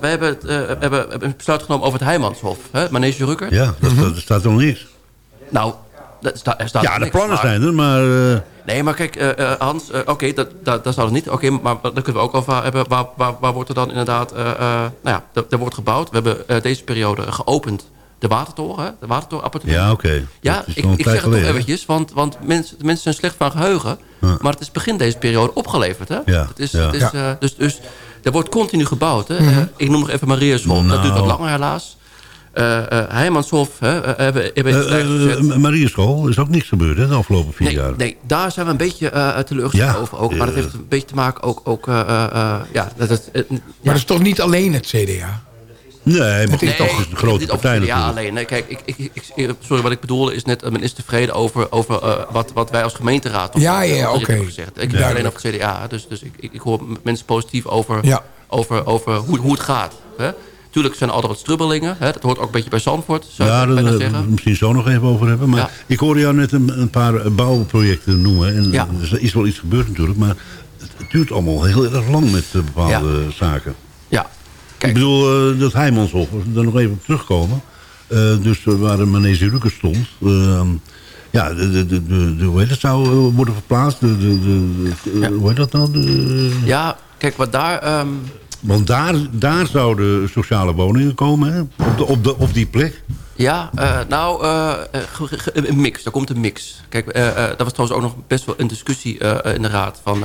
we, hebben het, we hebben een besluit genomen over het Heijmanshof. Hè? Manege Rukker. Ja, dat, dat staat nog niks. Nou, dat sta, er staat Ja, de plannen maar- zijn er, maar... Nee, maar kijk, Hans, oké, dat, dat, dat zou het niet. Oké, maar dan kunnen we ook over hebben. Waar, waar, waar wordt er dan inderdaad... nou ja, er, er wordt gebouwd. We hebben deze periode geopend de watertoren, hè, de watertorenappartement. ja, oké. Ja, ik, ik zeg het toch eventjes, want, want mensen, de mensen zijn slecht van geheugen. Maar het is begin deze periode opgeleverd. Hè? Ja, Het is, ja. het is, Ja. eh, dus, dus er wordt continu gebouwd. Hè? Mhm. Eh, ik noem nog even Mariashof. Dat duurt wat Nou. langer helaas. Eh eh Heijmanshof hè, hebben, hebben eh, Marieschool is ook niks gebeurd, hè, de afgelopen vier jaar. Nee, daar zijn we een beetje eh teleurgesteld Ja, over. Ook, maar dat heeft een beetje te maken ook... ook eh, eh, eh, ja, dat, het, Maar dat is toch niet alleen het CDA? Nee, maar Het is goed, toch- toch een grote partij natuurlijk. alleen. Nee, kijk, ik, ik, ik, sorry, wat ik bedoelde is net... eh, men is tevreden over, over eh, wat, wat wij als gemeenteraad... Ja, ja, de rit oké. hebben gezegd. Ik niet Duidelijk. alleen over het CDA. Dus, dus ik, ik, ik hoor mensen positief over, Ja. over, over hoe, hoe het gaat. Hè? Tuurlijk zijn er altijd wat strubbelingen. Hè? Dat hoort ook een beetje bij Zandvoort, zou Ja, ik daar het misschien zo nog even over hebben. Maar Ja. ik hoorde jou net een, een paar eh, bouwprojecten noemen. En Ja. er is wel iets gebeurd natuurlijk. Maar het, duurt allemaal heel erg lang met eh, bepaalde zaken. Ik bedoel, eh, dat Heijmanshof, als we daar nog even op terugkomen. Eh, dus eh, waar de Manege Rukker stond. eh, ja, de, de, de, de, hoe heet het, zou worden verplaatst. De, de, hoe heet dat nou? De, Ja, kijk, wat daar... ehm, want daar, daar zouden sociale woningen komen, hè? Op, de, op, de, op die plek. Ja, nou, een mix. Daar komt een mix. Kijk, eh, dat was trouwens ook nog best wel een discussie in de raad. Van,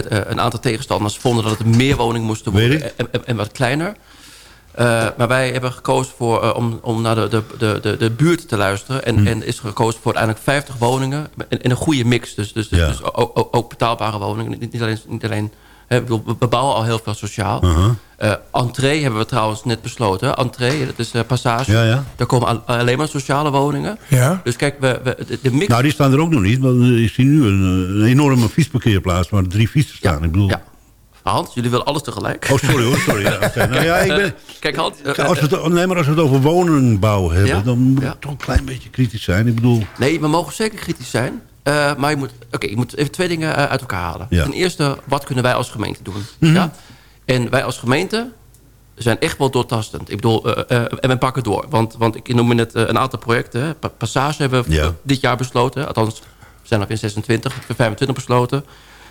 eh, een aantal tegenstanders vonden dat het meer woningen moesten worden en, en, en wat kleiner. Eh, maar wij hebben gekozen voor, eh, om, om naar de, de, de, de, buurt te luisteren. En, Hm. en is gekozen voor uiteindelijk 50 woningen in, in een goede mix. Dus, dus, dus, Ja. dus ook, betaalbare woningen. Niet, alleen, niet alleen we we bouwen al heel veel sociaal. Eh, entree hebben we trouwens net besloten. Entree, dat is eh, passage. Ja, ja. Daar komen al- alleen maar sociale woningen. Ja. Dus kijk, we, we, de, de mix... Nou, die staan er ook nog niet. Want ik zie nu een, eh, een enorme fietsparkeerplaats waar drie fietsen staan. Ik bedoel... Ja. Hans, jullie willen alles tegelijk. Oh, sorry hoor, sorry. Ja, nou, ja, ik ben, *laughs* kijk, Hans... als we het, nee, maar als we het over woningbouw hebben, Ja? dan moet Ja. het toch een klein beetje kritisch zijn. Ik bedoel, Nee, we mogen zeker kritisch zijn. Eh, maar je moet, oké, je moet even twee dingen eh, uit elkaar halen. Ja. Ten eerste, wat kunnen wij als gemeente doen? Mhm. ja? En wij als gemeente zijn echt wel doortastend. Ik bedoel, eh, en we pakken door. Want, want ik noem net een aantal projecten. Pa- Passage hebben we Ja. dit jaar besloten. Althans, we zijn nog in 26, we 25 besloten.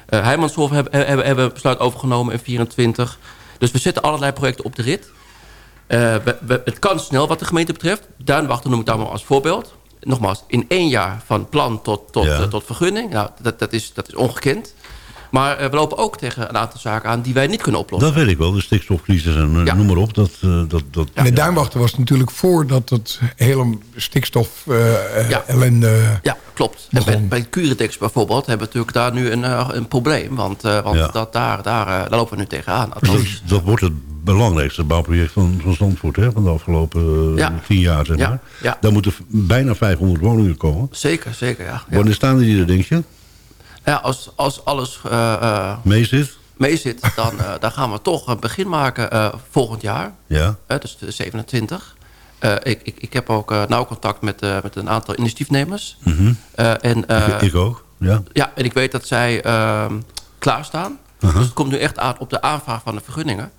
Eh Heijmanshof hebben, hebben, hebben we besluit overgenomen in 24. Dus we zetten allerlei projecten op de rit. We- we- het kan snel wat de gemeente betreft. Duinwachter noem ik daar maar als voorbeeld. Nogmaals, in één jaar van plan tot, tot, Ja. eh, tot vergunning. Nou, dat, dat, is, dat is ongekend. Maar eh, we lopen ook tegen een aantal zaken aan die wij niet kunnen oplossen. dat weet ik wel. De stikstofcrisis en eh, Ja. noem maar op. Dat, dat, dat, En de duinwachter was natuurlijk voordat het hele stikstof eh, Ja. ellende... Ja, klopt. En bij, bij Curetex bijvoorbeeld hebben we natuurlijk daar nu een, een probleem. Want, eh, want Ja. dat, daar, daar, daar lopen we nu tegenaan. dat, Althans, dat wordt het belangrijkste bouwproject van, van Zandvoort hè, van de afgelopen eh, Ja. tien jaar. Zeg maar. ja. Daar moeten bijna 500 woningen komen. zeker, zeker, ja. Wanneer staan die er, denk je? ja als, als alles eh, Mee zit? mee zit, dan, dan gaan we toch een begin maken volgend jaar. Ja. Dus de 27. Eh, ik, ik, ik heb ook nauw contact met, met een aantal initiatiefnemers. Mhm. En, ik, ik ook. Ja. Ja, en ik weet dat zij ehm, klaarstaan. Uh-huh. Dus het komt nu echt aan op de aanvraag van de vergunningen.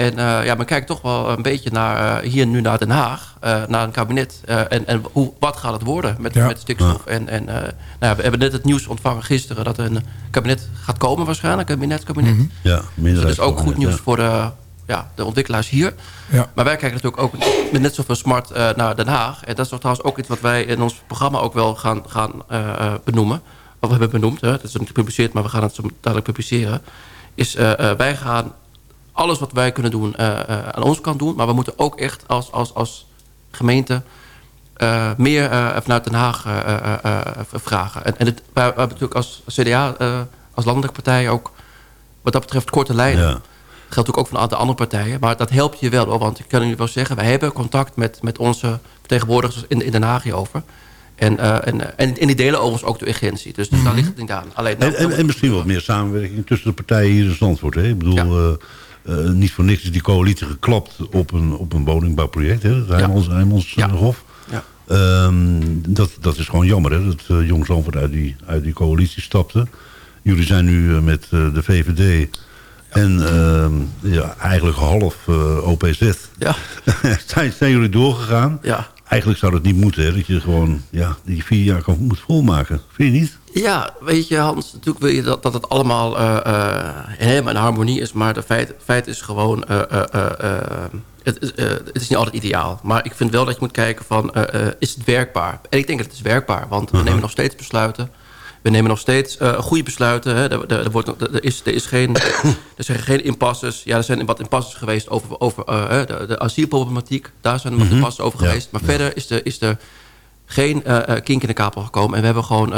En eh, ja, men kijkt toch wel een beetje naar, eh, hier nu naar Den Haag, eh, naar een kabinet. en en hoe, wat gaat het worden met, Ja. met stikstof? En, en nou ja, we hebben net het nieuws ontvangen gisteren dat er een kabinet gaat komen waarschijnlijk, een kabinetskabinet. Ja, Dus dat is ook goed nieuws voor de, ja, de ontwikkelaars hier. Ja. Maar wij kijken natuurlijk ook met net zoveel smart naar Den Haag. En dat is trouwens ook iets wat wij in ons programma ook wel gaan, gaan benoemen. Of we hebben benoemd, hè. dat is nog niet gepubliceerd, maar we gaan het zo dadelijk publiceren. Is wij gaan alles wat wij kunnen doen eh, eh, aan onze kant doen. Maar we moeten ook echt als, als, als gemeente eh, meer vanuit Den Haag vragen. En, en het, wij hebben natuurlijk als CDA, als landelijke partij ook wat dat betreft korte lijnen. Ja. Dat geldt ook ook voor een aantal andere partijen. Maar dat helpt je wel hoor. Want ik kan u wel zeggen, wij hebben contact met, met onze vertegenwoordigers in, in Den Haag hierover. En, en, en, en die delen overigens ook de urgentie. Dus, dus daar ligt het niet aan. Alleen, nou, En, en, en misschien wat meer samenwerking tussen de partijen hier in Zandvoort. Hè? Ik bedoel, eh, niet voor niks is die coalitie geklapt op een, op een woningbouwproject. Hè? Het Ja. eh, Hof. Ja. Ehm, dat, dat is gewoon jammer hè? dat uh, Jong Zandvoort uit die, uit die coalitie stapte. Jullie zijn nu eh, met eh, de VVD en ehm, ja, eigenlijk half eh, OPZ. Ja. *laughs* zijn, zijn jullie doorgegaan? Ja. Eigenlijk zou dat niet moeten. Hè? Dat je gewoon ja, die vier jaar kan, moet volmaken. Vind je niet? Ja, weet je Hans, natuurlijk wil je dat, dat het allemaal eh, eh, helemaal in harmonie is. Maar de feit, feit is gewoon, eh, het, is, het is niet altijd ideaal. Maar ik vind wel dat je moet kijken van, is het werkbaar? En ik denk dat het is werkbaar, want we nemen nog steeds besluiten. We nemen nog steeds eh, goede besluiten. Hè. Er, er, er wordt, er, is, er, is geen, *coughs* er zijn geen impasses. Ja, er zijn wat impasses geweest over, over eh, de, de asielproblematiek. Daar zijn wat Mhm. impasses over Ja, geweest. Maar ja. verder is er, is er geen eh, kink in de kapel gekomen. En we hebben gewoon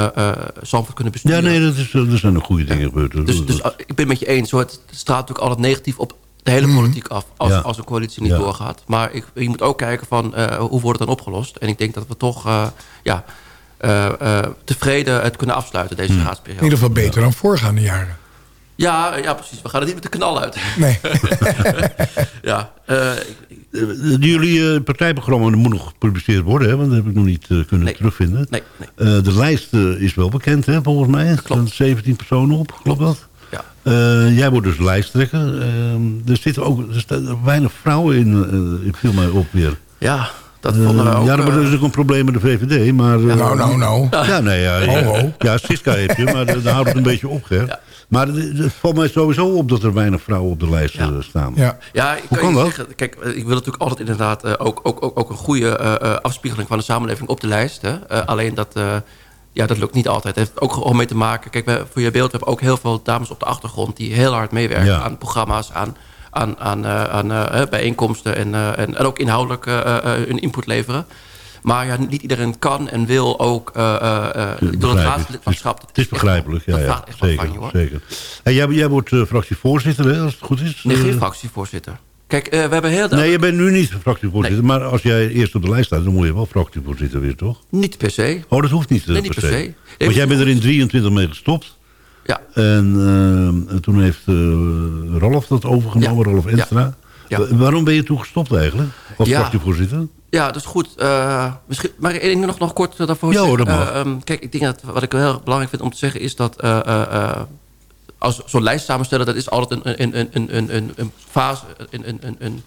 Zandvoort kunnen Ja, besturen. nee, dat is, er zijn nog goede dingen gebeurd. Dus, dus uh, ik ben het met je eens. Hoor. Het straalt natuurlijk altijd negatief op de hele politiek af. Als, Ja. als een coalitie niet Ja. doorgaat. Maar ik, je moet ook kijken van uh, hoe wordt het dan opgelost. En ik denk dat we toch uh, ja, uh, uh, tevreden het kunnen afsluiten deze In raadsperiode. ieder geval beter dan voorgaande jaren. Ja, ja, precies. We gaan er niet met de knal uit. Nee. *laughs* ja, uh, jullie uh, partijprogramma moet nog gepubliceerd worden, hè? want dat heb ik nog niet uh, kunnen Nee. terugvinden. Nee, nee. Uh, de lijst uh, is wel bekend, hè, volgens mij. Er staan 17 personen op, klopt dat? Ja. Uh, jij wordt dus lijsttrekker. Uh, er zitten ook er staan weinig vrouwen in, uh, ik viel mij op weer. Ja, dat vonden we ook. Ja, dat uh, is ook een probleem met de VVD, maar... Ja, nou, nou, nou. Ja, nee, ja, ja, Oh, oh. ja Siska heb je, maar dan houdt het een beetje op, hè. Ja. Maar het valt mij sowieso op dat er weinig vrouwen op de lijst Ja. staan. Ja. Ja, ik Hoe kan, kan je dat? zeggen, kijk, eh, ik wil natuurlijk altijd inderdaad uh, ook, ook, ook, ook een goede uh, afspiegeling van de samenleving op de lijst. Hè? Uh, alleen dat, uh, ja, dat lukt niet altijd. Het heeft ook gewoon mee te maken. Kijk, we, voor je beeld hebben we ook heel veel dames op de achtergrond die heel hard meewerken Ja. aan programma's, aan, aan, aan, uh, aan uh, bijeenkomsten en, en, en ook inhoudelijk hun input leveren. Maar ja, niet iedereen kan en wil ook uh, uh, door het raadslidmaatschap. Het is begrijpelijk, ja, Zeker, van zeker. En jij, jij wordt uh, fractievoorzitter, hè, als het goed is? Nee, geen fractievoorzitter. Kijk, we hebben heel... Nee, je bent nu niet fractievoorzitter. Maar als jij eerst op de lijst staat, dan moet je wel fractievoorzitter weer, toch? Niet per se. Oh, dat hoeft niet, Nee, niet per se. Nee, Want jij bent er in 23 mee gestopt. Ja. En uh, toen heeft uh, Ralf dat overgenomen, Ja. Ralf Enstra. Ja. Waarom ben je toen gestopt eigenlijk? Als Ja. fractievoorzitter? Ja, dat is goed. Eh, misschien, maar ding nog, nog kort eh, daarvoor Ja, hoor, dat mag. Eh, ehm, kijk, ik denk dat wat ik wel heel belangrijk vind om te zeggen is dat... eh, eh, eh, als zo'n lijst samenstellen, dat is altijd een, een, een, een, een, een, fase... Een, een, een, een,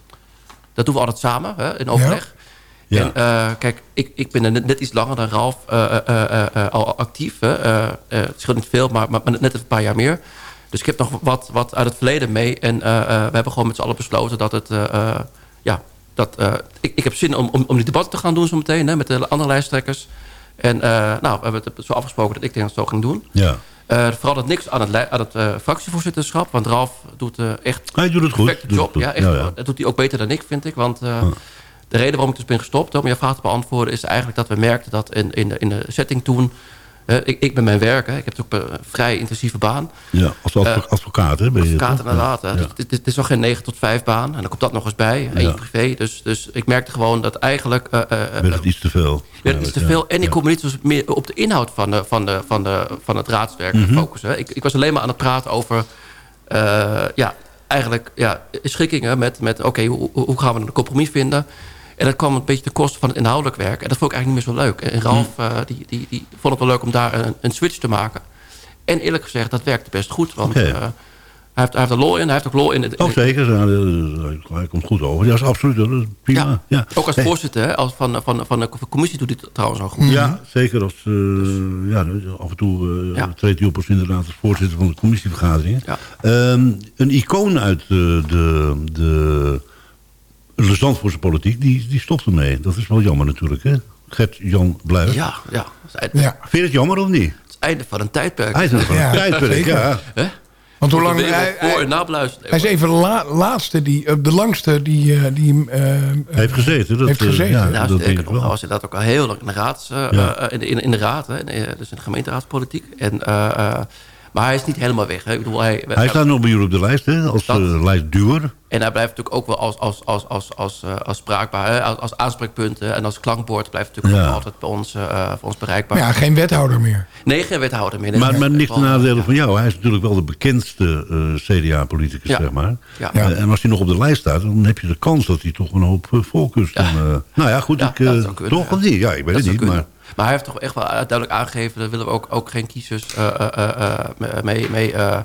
dat doen we altijd samen, hè, in overleg. Ja. En eh, kijk, ik, ik ben net, net iets langer dan Ralf eh, eh, al actief. Hè. Het scheelt niet veel, maar, maar, maar net een paar jaar meer. Dus ik heb nog wat, wat uit het verleden mee. En we hebben gewoon met z'n allen besloten dat het... ja, dat, ik, ik heb zin om, om, om die debatten te gaan doen zometeen hè, met de andere lijsttrekkers. En nou, we hebben het zo afgesproken dat ik denk dat het zo ging doen. Ja. Eh, vooral dat niks aan het, aan het fractievoorzitterschap. Want Ralf doet echt Hij doet het goed. perfecte Doet job. het goed. Ja, echt, Ja, ja. Dat doet hij ook beter dan ik, vind ik. Want de reden waarom ik dus ben gestopt... om je vraag te beantwoorden... is eigenlijk dat we merkten dat in, in, de, in de setting toen... eh, ik, ik ben mijn werk, hè, ik heb natuurlijk een vrij intensieve baan. Ja, als Eh, advocaat, hè? Ben je Advocaat inderdaad. Ja. Dus het, het is nog geen 9 tot 5 baan. En dan komt dat nog eens bij. En Ja. je privé. Dus, dus ik merkte gewoon dat eigenlijk... eh, Werd het iets te veel? werd het iets te veel. En ik kon me niet meer op de inhoud van, de, van, de, van, de, van het raadswerk Mhm. focussen. Ik, ik was alleen maar aan het praten over... ja, eigenlijk ja, schikkingen met... met oké, hoe hoe gaan we een compromis vinden? En dat kwam een beetje ten koste van het inhoudelijk werk. En dat vond ik eigenlijk niet meer zo leuk. En Ralf Mhm. eh, die, die, die vond het wel leuk om daar een, een switch te maken. En eerlijk gezegd, dat werkte best goed. Want eh, Hij heeft, hij heeft er lol in. Hij heeft ook lol in... het- Oh, zeker. Hij komt goed over. Ja, is absoluut. Dat is prima. Ja. Ja, ook als Hey, voorzitter hè, als van, van, van de commissie doet hij het trouwens al goed. Ja, zeker. Als, eh, ja, af en toe Ja. treedt hij op als inderdaad als voorzitter van de commissievergaderingen. Ja. Ehm, een icoon uit de, de, de Zandvoortse politiek, die, die stopt ermee. Dat is wel jammer natuurlijk, hè? Gert-Jan Bluis. Ja, ja. Ja. Vind je het jammer of niet? het einde van een tijdperk. Hij is nog van Ja, een tijdperk, zeker. ja. Want hoe lang... Hij, voor- en hij is even la- laatste, die, eh, de langste die... eh, die eh, heeft gezeten. Dat, Heeft eh, gezeten. ja, Nou, dat denk ik nog, hij wel. was inderdaad ook al heel lang in de, raads, Ja. in, de- in, in de raad, hè, in, dus in de gemeenteraadspolitiek. En, eh, eh, maar hij is niet helemaal weg. Hè. Ik bedoel, hij, Hij staat nog bij jullie op de lijst, hè? Als Dat- eh, lijstduwer. En hij blijft natuurlijk ook wel als, als, als, als, als, eh, als spraakbaar, hè, als, als aanspreekpunt hè, en als klankbord blijft natuurlijk Ja. ook altijd bij ons, eh, voor ons bereikbaar. ja, geen wethouder meer. Nee, geen wethouder meer. Nee, Maar, maar niet wel- ten nadele ja. van jou. Hij is natuurlijk wel de bekendste eh, CDA-politicus, Ja. zeg maar. Ja. Ja. En als hij nog op de lijst staat, dan heb je de kans dat hij toch een hoop uh, volkers... Ja. Dan, eh, nou ja, goed, Ja, ik, toch ja. of niet? Ja, ik weet Dat het niet, kunnen. maar... Maar hij heeft toch echt wel duidelijk aangegeven... dat willen we ook, ook geen kiezers eh, eh, eh, eh, mee, mee eh,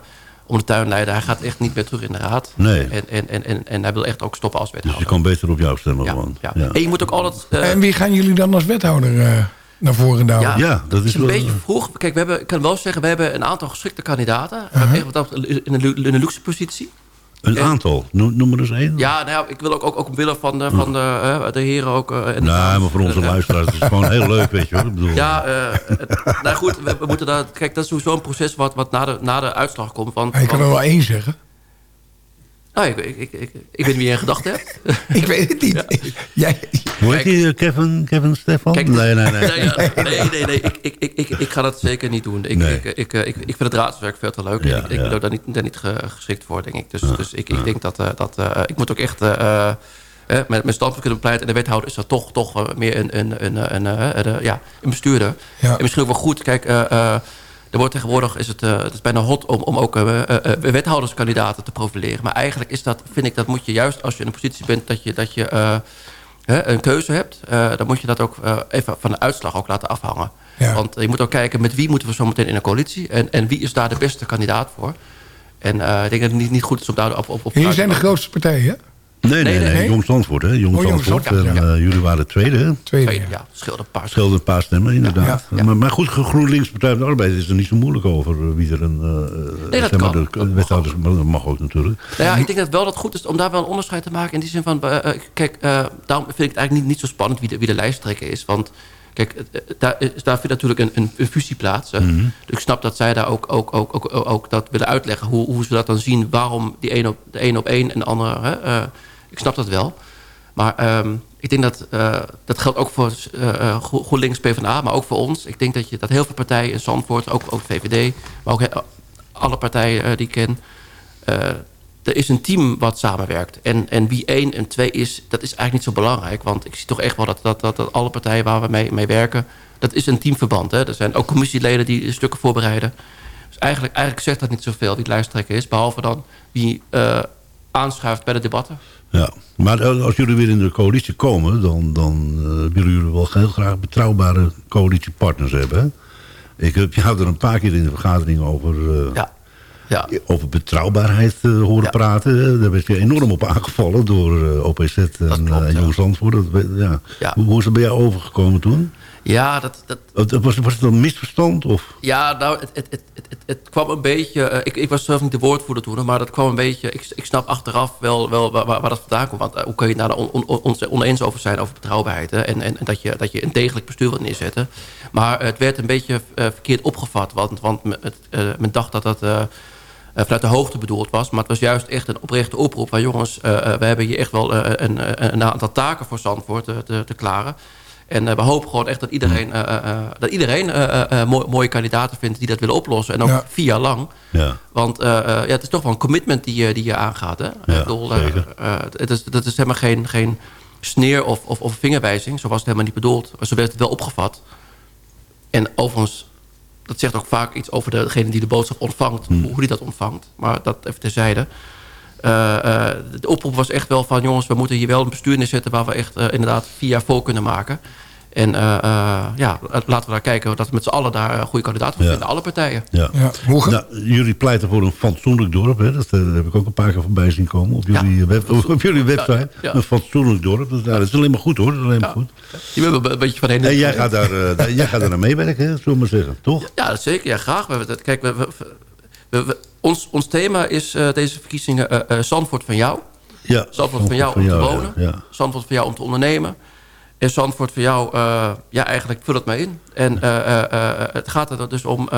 om de tuin leiden. Hij gaat echt niet meer terug in de raad. Nee. En, en, en, en, en hij wil echt ook stoppen als Dus wethouder. je kan beter op jou stemmen ja, gewoon. ja. Ja. En je moet ook altijd... eh, En wie gaan jullie dan als wethouder eh, naar voren douwen? ja, Ja, dat het is is een wel- beetje vroeg. Kijk, we hebben, ik kan wel zeggen, we hebben een aantal geschikte kandidaten. Uh in, een, in een luxe positie. Een En- aantal. Noem, noem er eens één. Ja, nou ja, ik wil ook, ook, ook omwille van de, van de, eh, de heren ook... eh, en de Nee, dames. maar voor onze Eh, luisteraars is het gewoon heel leuk, weet je wel. Ik bedoel, Ja, eh, het- nou goed, we, we moeten daar... Kijk, dat is sowieso een proces wat, wat na, de, na de uitslag komt. Want, Maar je kan er wel één zeggen. Nou, ik, ik, ik, ik, ik weet niet wie je in gedachten hebt. *laughs* Ik weet het niet. Jij, Hoe heet die? eh, Kevin, Kevin Stefan? Kijk, nee, nee, nee. Nee, nee, nee, nee, ik, ik, ik, ik, ik ga dat zeker niet doen. Ik, Nee. ik, ik, ik, ik vind het raadswerk veel te leuk. Ja, ik, ik ja. ben daar niet, daar niet ge- geschikt voor, denk ik. Dus, dus ik, ik denk dat... eh, dat eh, ik moet ook echt... eh, eh, met mijn standpunt kunnen pleiten. En de wethouder is dat toch, toch eh, meer een, een, een, een, eh, een, eh, ja, een bestuurder. Ja. En misschien ook wel goed. Kijk, eh, eh, er wordt tegenwoordig is het, eh, het is bijna hot om, om ook eh, eh, wethouderskandidaten te profileren. Maar eigenlijk is dat, vind ik, dat moet je juist als je in een positie bent dat je, dat je een keuze hebt, dan moet je dat ook even van de uitslag ook laten afhangen. Ja. Want je moet ook kijken met wie moeten we zo meteen in een coalitie en, en wie is daar de beste kandidaat voor. En ik denk dat het niet, niet goed is om daar op, op, op jullie zijn de grootste partij, hè? Nee, nee, Nee, nee. Jong Zandvoort, hè. Jong Oh, Jong Zandvoort. En ja. eh, jullie waren tweede, hè. Tweede. Tweede, ja. ja, scheelde een paar Scheelde een paar stemmen, inderdaad. Ja, ja. Maar, maar goed, GroenLinks, Partij van de Arbeid is er niet zo moeilijk over eh, wie er een... eh, Nee, dat zeg maar, kan. de- Dat mag wethouders, maar dat mag ook natuurlijk. Nou ja, ik denk dat wel dat goed is om daar wel een onderscheid te maken. In die zin van, eh, eh, kijk, eh, daarom vind ik het eigenlijk niet, niet zo spannend wie de, wie de lijsttrekker is. Want kijk, eh, eh, daar, daar vindt natuurlijk een, een, een fusie plaats. Mhm. Dus ik snap dat zij daar ook, ook, ook, ook, ook, ook dat willen uitleggen. Hoe, hoe ze dat dan zien, waarom die een op, de een op één en de andere... Hè, eh, ik snap dat wel. Maar ehm, ik denk dat eh, dat geldt ook voor Gro- GroenLinks, PvdA, maar ook voor ons. Ik denk dat, je, dat heel veel partijen in Zandvoort, ook, ook VVD... maar ook alle partijen die ik ken... er is een team wat samenwerkt. En, en wie één en twee is, dat is eigenlijk niet zo belangrijk. Want ik zie toch echt wel dat, dat, dat, dat alle partijen waar we mee, mee werken... dat is een teamverband. Hè. Er zijn ook commissieleden die stukken voorbereiden. Dus eigenlijk, eigenlijk zegt dat niet zoveel het lijsttrekker is... behalve dan wie aanschuift bij de debatten. Ja, maar eh, als jullie weer in de coalitie komen... dan, dan eh, willen jullie wel heel graag betrouwbare coalitiepartners hebben. Hè? Ik heb jou er een paar keer in de vergadering over, eh, Ja. Ja. over betrouwbaarheid horen Ja. praten. Daar werd je enorm op aangevallen door OPZ en. Jong. Dat, we- ja. Ja. Hoe, hoe is het bij jou overgekomen toen? Ja, dat, dat, Was, was het een misverstand? Of? Ja, nou, het, het, het, het, het, het kwam een beetje... eh, ik, ik was zelf niet de woordvoerder toen, maar dat kwam een beetje... Ik, ik snap achteraf wel, wel waar, waar dat vandaan komt. Want eh, hoe kun je daar on, on, on, oneens over zijn over betrouwbaarheid? Hè? En, en, dat, je, dat je een degelijk bestuur wilt neerzetten. Maar het werd een beetje eh, verkeerd opgevat. Want, want het, men dacht dat dat... eh, vanuit de hoogte bedoeld was. Maar het was juist echt een oprechte oproep van... jongens, eh, we hebben hier echt wel een, een, aantal taken voor Zandvoort te, te klaren. En eh, we hopen gewoon echt dat iedereen, eh, eh, eh, dat iedereen mooi- mooie kandidaten vindt... die dat willen oplossen. En ook Ja. vier jaar lang. Ja. Want ja, het is toch wel een commitment die je, die je aangaat. Hè? Ja, Ik bedoel, het is, dat is helemaal geen, geen sneer of, of, of vingerwijzing. Zo was het helemaal niet bedoeld. Maar zo werd het wel opgevat. En overigens, dat zegt ook vaak iets over degene die de boodschap ontvangt. Hmm. Hoe die dat ontvangt. Maar dat even terzijde. Eh, eh, de oproep was echt wel van... jongens, we moeten hier wel een bestuur neerzetten... waar we echt eh, inderdaad vier jaar voor kunnen maken. En eh, eh, ja, laten we daar kijken dat we met z'n allen daar een goede kandidaat voor Ja. vinden. Alle partijen. Ja. Ja. Nou, jullie pleiten voor een fatsoenlijk dorp. Hè? Dat heb ik ook een paar keer voorbij zien komen op jullie, Ja. web, op jullie website. Ja. Een fatsoenlijk dorp. Dat, ja, dat is alleen maar goed hoor. Dat is alleen maar Ja. goed. Je bent wel een beetje van heen En jij gaat daar, eh, jij gaat daar aan meewerken, hè, zullen we maar zeggen. Toch? Ja, zeker. Ja, graag. Kijk, we, we- we- we- ons, ons thema is eh, deze verkiezingen eh eh, Zandvoort van jou. Ja. Zandvoort van jou om te wonen. Ja, ja. Zandvoort van jou om te ondernemen. En Zandvoort van jou, ja, eigenlijk vul het maar in. En eh, het gaat er dus om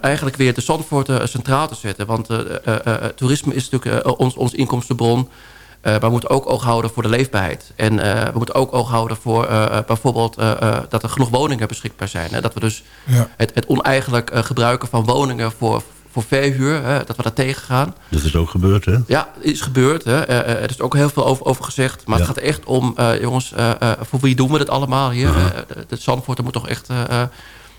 eigenlijk weer de Zandvoort centraal te zetten. Want toerisme is natuurlijk ons, ons inkomstenbron. Eh, maar we moeten ook oog houden voor de leefbaarheid. En eh, we moeten ook oog houden voor eh, bijvoorbeeld eh, eh, dat er genoeg woningen beschikbaar zijn. Hè? Dat we dus Ja. het, het oneigenlijk eh, gebruiken van woningen voor, voor verhuur, hè? dat we daar tegengaan. Dat is ook gebeurd, hè? Ja, is gebeurd. Hè. Er is ook heel veel over, over gezegd. Maar Ja. het gaat er echt om, eh, jongens, eh, eh, voor wie doen we dit allemaal hier? De, de Zandvoort moet toch echt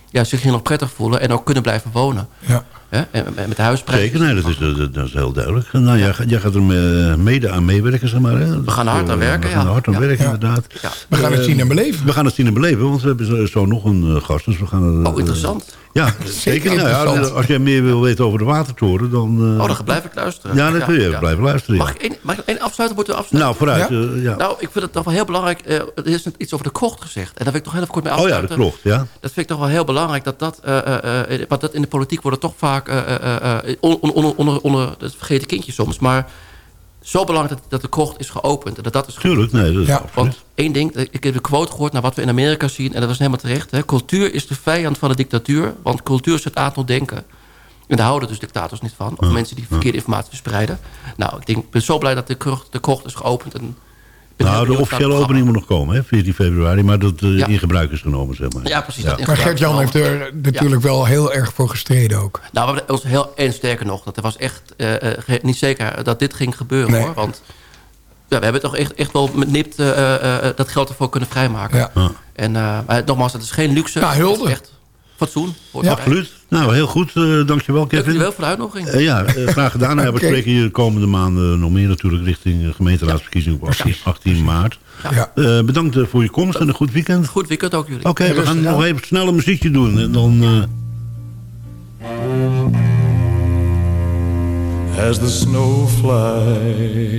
ja, zich hier nog prettig voelen en ook kunnen blijven wonen. Ja. En, en met de huisprijzen. Zeker, nee, dat is, dat, dat is heel duidelijk. Nou, jij, gaat- jij gaat er me- mede aan meewerken, zeg maar. Hè? We gaan er hard aan Eh, werken, We gaan er ja. hard aan Ja. werken, Ja. inderdaad. Ja. We gaan het Eh, zien en beleven. We gaan het zien en beleven, want we hebben zo, nog een eh, gast. Dus we gaan, eh, Oh, interessant. Ja, zeker. Nou, ja, als jij meer wil weten over de watertoren, dan... eh, Oh, dan blijf ik luisteren. Ja, dan kun je blijven luisteren. Mag ik één, mag ik één afsluiten? Afsluiten? Nou, vooruit. Ja? eh, ja. Nou, ik vind het toch wel heel belangrijk. eh, er is iets over de krocht gezegd. En daar wil ik toch heel even kort mee oh ja, afsluiten. dat klopt, ja. Dat vind ik toch wel heel belangrijk. Dat dat, want dat in de politiek worden toch vaak on- onder, onder, onder, dat vergeten kindje soms. Maar zo belangrijk dat, dat de krocht is geopend. En dat dat is Tuurlijk, nee, dat is Ja. absoluut. Want één ding, ik heb de quote gehoord naar wat we in Amerika zien. En dat was helemaal terecht. Hè. Cultuur is de vijand van de dictatuur. Want cultuur zet aan tot denken. En daar houden dus dictators niet van. Of mensen die verkeerde informatie verspreiden. Nou, ik, denk, ik ben zo blij dat de krocht, de krocht is geopend. En Nou, de officiële opening moet nog komen, hè, 14 februari. Maar dat Ja. in gebruik is genomen, zeg maar. Ja, precies. Ja. Dat Maar Gert-Jan heeft er natuurlijk wel heel erg voor gestreden ook. Nou, we hebben ons heel... En sterker nog, dat er was echt eh, eh, niet zeker dat dit ging gebeuren, Nee. hoor. Want ja, we hebben toch echt, echt wel met nipt eh, eh, eh, dat geld ervoor kunnen vrijmaken. Ja. Ja. En uh, maar nogmaals, het is geen luxe. Ja, hulde. Is echt fatsoen. Ja. Absoluut. Nou, heel goed. eh dankjewel, Kevin. wel voor de uitnodiging. Eh, ja, eh, graag gedaan. *laughs* Nou, we spreken hier de komende maanden nog meer natuurlijk richting gemeenteraadsverkiezingen op 18, 18 maart. Ja. Eh, bedankt voor je komst en een goed weekend. Goed weekend ook jullie. Oké, we gaan aan. nog even snel een muziekje doen. En dan... eh, as the snow flies.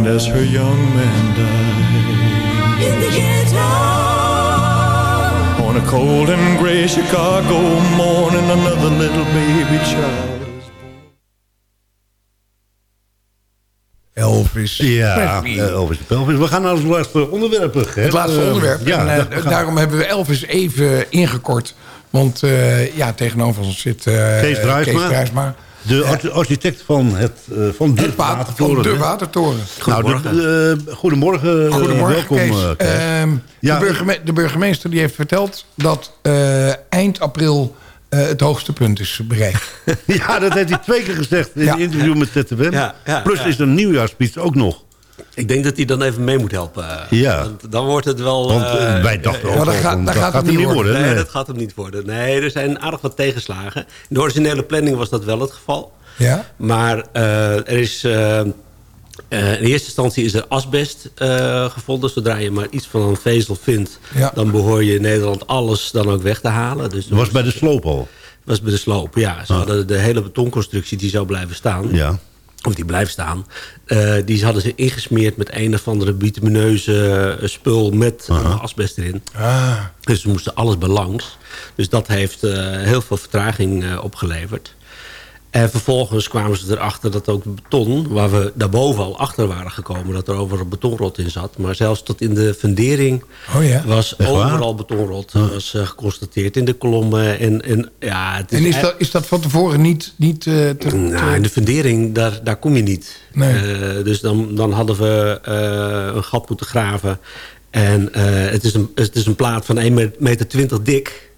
And as her young man dies. In the ghetto. On a cold and gray Chicago morning, another little baby child. is Elvis. ja, Elvis de Pelvis. We gaan naar het laatste onderwerp. Gert. Het laatste Eh, onderwerp. ja, en, eh, daarom hebben we Elvis even ingekort Want eh, ja, tegenover ons zit eh, Kees Drijsma. De arch- architect van, het, eh, van de Het water, watertoren. van de watertoren. Nou, de- eh, goedemorgen. eh, Goedemorgen, welkom, Kees. eh, Kees. Ehm, Ja. de, burgeme- de burgemeester die heeft verteld dat eh, eind april eh, het hoogste punt is bereikt. *laughs* ja, dat heeft hij twee keer gezegd in Ja. een interview met. Ja, ja, Plus ja. is er een nieuwjaarspiets ook nog. Ik denk dat hij dan even mee moet helpen. Ja. Want dan wordt het wel... Want eh, eh, wij dachten eh, ook dat al gaat- dat dat gaat gaat het hem niet worden. Nee, nee. dat gaat hem niet worden. Nee, er zijn aardig wat tegenslagen. In de originele planning was dat wel het geval. Ja? Maar eh, er is... in eerste instantie is er asbest eh, gevonden. Zodra je maar iets van een vezel vindt... Ja. dan behoor je in Nederland alles dan ook weg te halen. Dus Dat was bij de sloop al. was bij de sloop, ja. Ze hadden de hele betonconstructie die zou blijven staan. Ja. Of die blijft staan. eh, die hadden ze ingesmeerd met een of andere bitumineuze eh, spul met eh, asbest erin. Ah, Dus ze moesten alles belangs. Dus dat heeft heel veel vertraging opgeleverd. En vervolgens kwamen ze erachter dat ook het beton... waar we daarboven al achter waren gekomen... dat er overal betonrot in zat. Maar zelfs tot in de fundering Oh ja? was overal betonrot was, eh, geconstateerd. In de kolommen. En, en, ja, het en is dat, is dat van tevoren niet, niet eh, te, te- nou, in de fundering, daar, daar kom je niet. Nee. Eh, dus dan, dan hadden we eh, een gat moeten graven. En eh, het, is een, het is een plaat van 1,20 meter dik.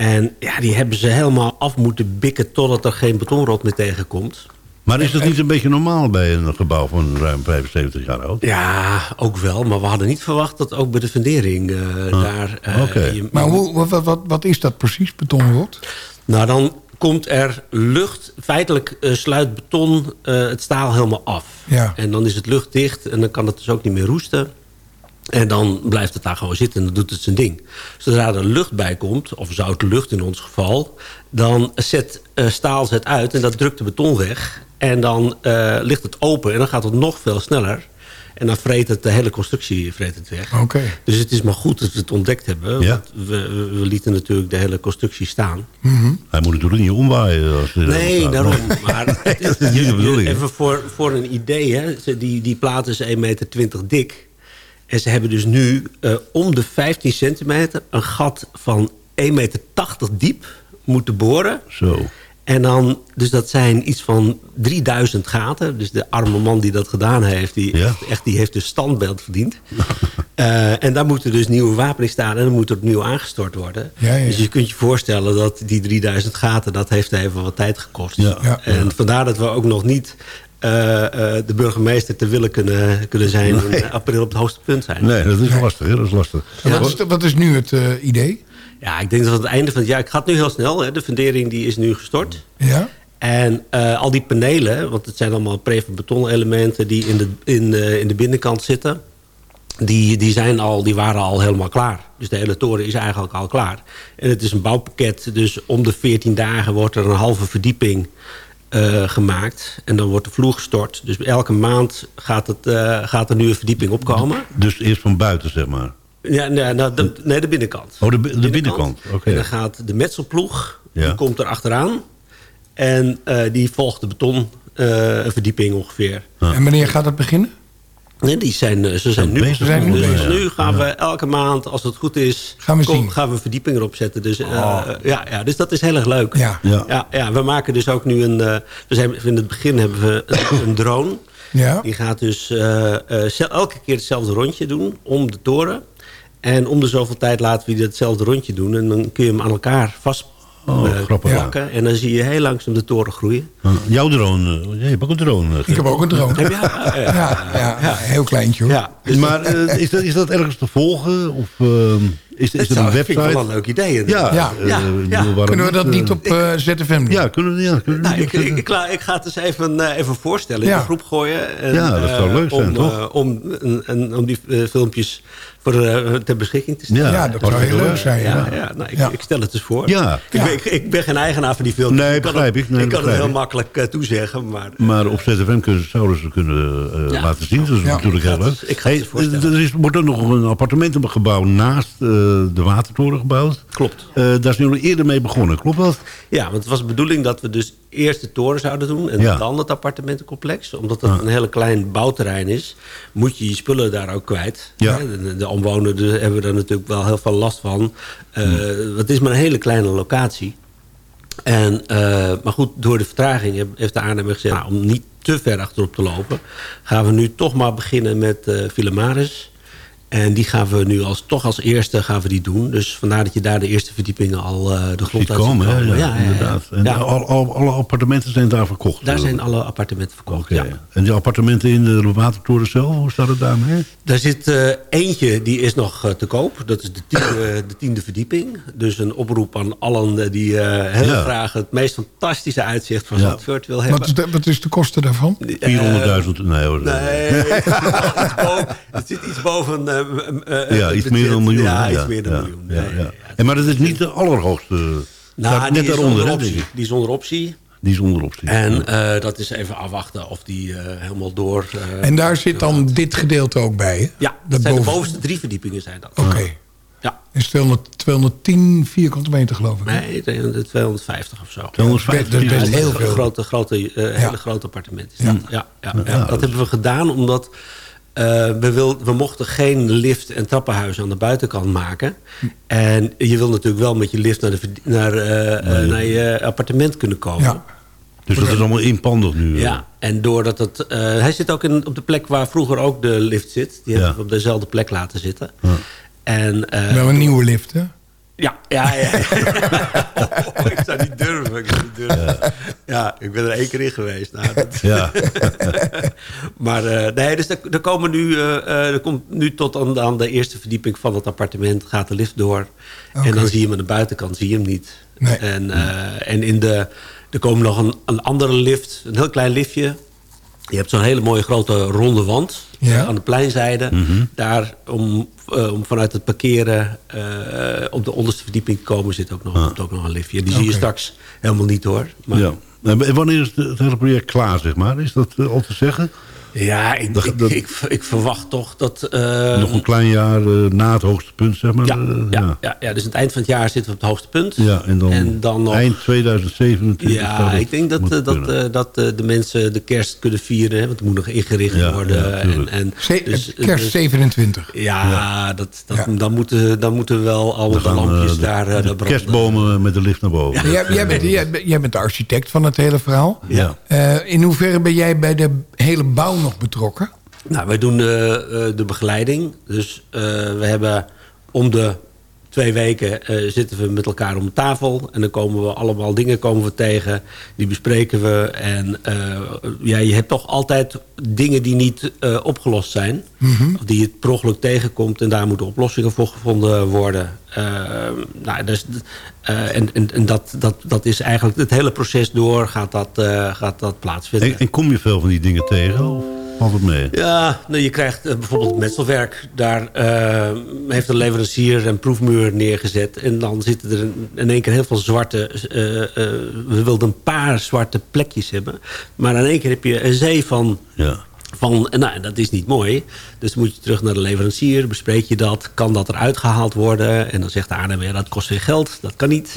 En ja, die hebben ze helemaal af moeten bikken... totdat er geen betonrot meer tegenkomt. Maar is dat niet een beetje normaal bij een gebouw van ruim 75 jaar oud? Ja, ook wel. Maar we hadden niet verwacht dat ook bij de fundering eh, daar... eh, oké. je- Maar hoe, wat, wat, is dat precies, betonrot? Nou, dan komt er lucht. Feitelijk eh, sluit beton eh, het staal helemaal af. Ja. En dan is het luchtdicht en dan kan het dus ook niet meer roesten. En dan blijft het daar gewoon zitten en dan doet het zijn ding. Zodra er lucht bij komt, of zoute lucht in ons geval... dan zet eh, staal zet uit en dat drukt de beton weg. En dan eh, ligt het open en dan gaat het nog veel sneller. En dan vreet het de hele constructie vreet het weg. Oké. Dus het is maar goed dat we het ontdekt hebben. Ja. Want we, we, we lieten natuurlijk de hele constructie staan. Hij moet natuurlijk niet omwaaien. Als hij erop Nee, daarom. *laughs* Maar dat is niet de bedoeling. even voor, voor een idee. Hè. Ze- Die, die plaat is 1,20 meter dik. En ze hebben dus nu eh, om de 15 centimeter... een gat van 1,80 meter diep moeten boren. Zo. En dan, dus dat zijn iets van 3000 gaten. Dus de arme man die dat gedaan heeft, die, Ja. echt, echt, die heeft dus standbeeld verdiend. *laughs* Eh, en daar moeten dus nieuwe wapening staan en dan moet er opnieuw aangestort worden. Ja, ja. Dus je kunt je voorstellen dat die 3000 gaten, dat heeft even wat tijd gekost. Ja. Ja. En vandaar dat we ook nog niet eh, eh, de burgemeester te willen kunnen, kunnen zijn in april op het hoogste punt zijn. Nee, dat is lastig. Hè? Dat is lastig. Wat, is, de- wat is nu het eh, idee? Ja, ik denk dat aan het einde van het jaar, ik ga het nu heel snel, hè, de fundering die is nu gestort. Ja? En eh, al die panelen, want het zijn allemaal prefab-betonelementen die in de, in, eh, in de binnenkant zitten. Die, die, zijn al, die waren al helemaal klaar. Dus de hele toren is eigenlijk al klaar. En het is een bouwpakket, dus om de 14 dagen wordt er een halve verdieping eh, gemaakt. En dan wordt de vloer gestort. Dus elke maand gaat, het, eh, gaat er nu een verdieping opkomen. Dus eerst van buiten, zeg maar. Ja, nee, nou, de, nee, de binnenkant. Oh, de, de binnenkant. Oké. En dan gaat de metselploeg, Ja. die komt er achteraan. En eh, die volgt de beton, eh, een verdieping ongeveer. En wanneer gaat het beginnen? Nee, die zijn, eh, ze zijn nu. Zijn nu Dus nu gaan we elke maand, als het goed is... Gaan we kom- zien. gaan we een verdieping erop zetten. Dus, eh, ja, ja, dus dat is heel erg leuk. Ja. Ja. Ja, ja, we maken dus ook nu een... eh, we zijn, in het begin hebben we een, een drone. Ja? Die gaat dus eh, eh, elke keer hetzelfde rondje doen om de toren. En om de zoveel tijd laten we die hetzelfde rondje doen. En dan kun je hem aan elkaar vast Oh, grappig. plakken. En dan zie je heel langzaam de toren groeien. Ah, Jouw drone. eh, Jij hebt ook een drone. eh, Ik heb ook een drone. Heb je? Ja, ja, Ja, heel kleintje hoor. ja. Dus Maar is, dat, is dat ergens te volgen? Of ehm, is, is dat er zou- een vind ik wel website? een leuk idee. Ja. Ja. Ja, ik ja. bedoel, Kunnen we dat niet op eh, ZFM doen? Ja, kunnen we, ja, kunnen we Nou, niet ik, ik, ik, ik ga het eens even, eh, even voorstellen. Ja. In de groep gooien. En, Ja, dat zou leuk zijn, om, toch? om, en, en, om die filmpjes voor, eh, ter beschikking te stellen. Ja, Ja, dat zou heel leuk zijn. Ja, Ja. ja, nou, ik, Ja. ik stel het eens voor. Ja. Ik, Ja. Ben, ik, ik ben geen eigenaar van die filmpjes. Nee, Ik kan begrijp ik. Nee, ik kan het heel ik. makkelijk eh, toezeggen. Maar, Maar op ZFM kunnen, zouden ze kunnen eh, Ja. laten zien. Dat is Ja. natuurlijk heel Ik ga leuk. het- ik ga het eens voorstellen. er is, wordt ook nog een appartementengebouw naast eh, de watertoren gebouwd. Klopt. Eh, daar zijn jullie eerder mee begonnen, klopt dat? Ja, want het was de bedoeling dat we dus eerst de toren zouden doen... en Ja. dan het appartementencomplex. Omdat het een hele klein bouwterrein is... moet je je spullen daar ook kwijt. Ja. De, de omwonenden hebben er natuurlijk wel heel veel last van. Eh, Het is maar een hele kleine locatie. En, eh, maar goed, door de vertraging heeft de aannemer gezegd... Nou, om niet te ver achterop te lopen... gaan we nu toch maar beginnen met Philemaris. En die gaan we nu als, toch als eerste gaan we die doen. Dus vandaar dat je daar de eerste verdiepingen al eh, de grond uit ziet komen, hè? komen. Ja, inderdaad. En Ja. al, al- alle appartementen zijn daar verkocht? Daar zijn alle appartementen verkocht, Oké. ja. En die appartementen in de watertoren zelf, hoe staat het daarmee? Daar zit eh, eentje, die is nog eh, te koop. Dat is de tiende, *coughs* de tiende verdieping. Dus een oproep aan allen die eh, heel Ja. graag het meest fantastische uitzicht van Ja. Zandvoort wil hebben. Wat is, de, wat is de kosten daarvan? 400.000? nee hoor. Nee, *laughs* het, is wel iets boven, het zit iets boven... eh, eh, Ja, iets meer dan een miljoen. Ja, iets meer dan een miljoen. ja, Nee, ja. ja. En maar dat is niet de allerhoogste. Nou, Daar- die net is daaronder, hè, optie. Die is zonder optie. Die is zit. En eh, dat is even afwachten of die eh, helemaal door... En daar zit dan dit gedeelte ook bij, hè? ja, dat dat zijn de boven- bovenste drie verdiepingen zijn dat. Oké. Ja. Is 200, 210 vierkante meter, geloof ik. hè? Nee, de 250 of zo. 250 Dat is best heel Een veel. grote, grote, eh, Ja. hele grote appartement. Is dat. Ja. Ja, ja, Ja, Dat dat hebben we gedaan omdat eh, we, wil, we mochten geen lift en trappenhuis aan de buitenkant maken. En je wil natuurlijk wel met je lift naar, de, naar, eh, eh, naar je appartement kunnen komen. Ja. Dus dat is allemaal inpandig nu. Ja, en doordat het... hij zit ook in, op de plek waar vroeger ook de lift zit. Die hebben Ja. we op dezelfde plek laten zitten. En, eh, Wel een nieuwe lift, hè? Ja, ja, ja. Oh, *laughs* ik zou niet durven. Ik zou niet durven. Ja. ik ben er één keer in geweest. Nou, dat- Ja. *laughs* maar eh, nee, dus er, er komen nu, eh, eh, er komt nu tot aan, aan de eerste verdieping van het appartement gaat de lift door. En dan zie je hem aan de buitenkant, zie je hem niet. Nee. En, eh, en in de, er komt nog een, een andere lift, een heel klein liftje. Je hebt zo'n hele mooie grote ronde wand Ja. eh, aan de pleinzijde. Daar om, eh, om vanuit het parkeren eh, op de onderste verdieping te komen zit ook nog, ook nog een liftje. Die zie je straks helemaal niet hoor. Maar, ja. En wanneer is het hele project klaar, zeg maar? Is dat al te zeggen? Ja, ik, Dat- ik, dat- ik, ik verwacht toch dat... eh, Nog een klein jaar eh, na het hoogste punt, zeg maar? ja, eh, ja, ja. Ja, dus aan het eind van het jaar zitten we op het hoogste punt. Ja, en dan, nog... eind 2027. zou Ja, ik denk dat, dat, eh, dat de mensen de kerst kunnen vieren. hè, Want het moet nog ingericht Ja, worden. ja, en, en, dus- kerst dus- 27. Ja, Dat, dat, Ja. Dan, moeten, dan moeten wel al Dan de gaan, eh, lampjes de- daar, de kerstbomen met de lift naar boven. Jij, jij, bent, jij, bent- jij bent de architect van het hele verhaal. Ja. Eh, in hoeverre ben jij bij de hele bouw nog betrokken? Nou, wij doen de, eh, de begeleiding. Dus eh, we hebben om de twee weken eh, zitten we met elkaar om tafel. En dan komen we allemaal dingen komen we tegen. Die bespreken we. En eh, ja, je hebt toch altijd dingen die niet eh, opgelost zijn. Of die je per ongeluk tegenkomt. En daar moeten oplossingen voor gevonden worden. Nou, dus, en en, en dat, dat, dat is eigenlijk het hele proces door gaat dat, gaat dat plaatsvinden. En, en kom je veel van die dingen tegen? Of valt het mee? Ja, nou, je krijgt eh, bijvoorbeeld metselwerk. Daar eh, heeft een leverancier een proefmuur neergezet. En dan zitten er in- in één keer heel veel zwarte... eh, eh, we wilden een paar zwarte plekjes hebben. Maar in één keer heb je een zee van... Ja. Van, nou, dat is niet mooi. Dus dan moet je terug naar de leverancier. Bespreek je dat? Kan dat eruit gehaald worden? En dan zegt de aannemer, ja, dat kost weer geld. Dat kan niet.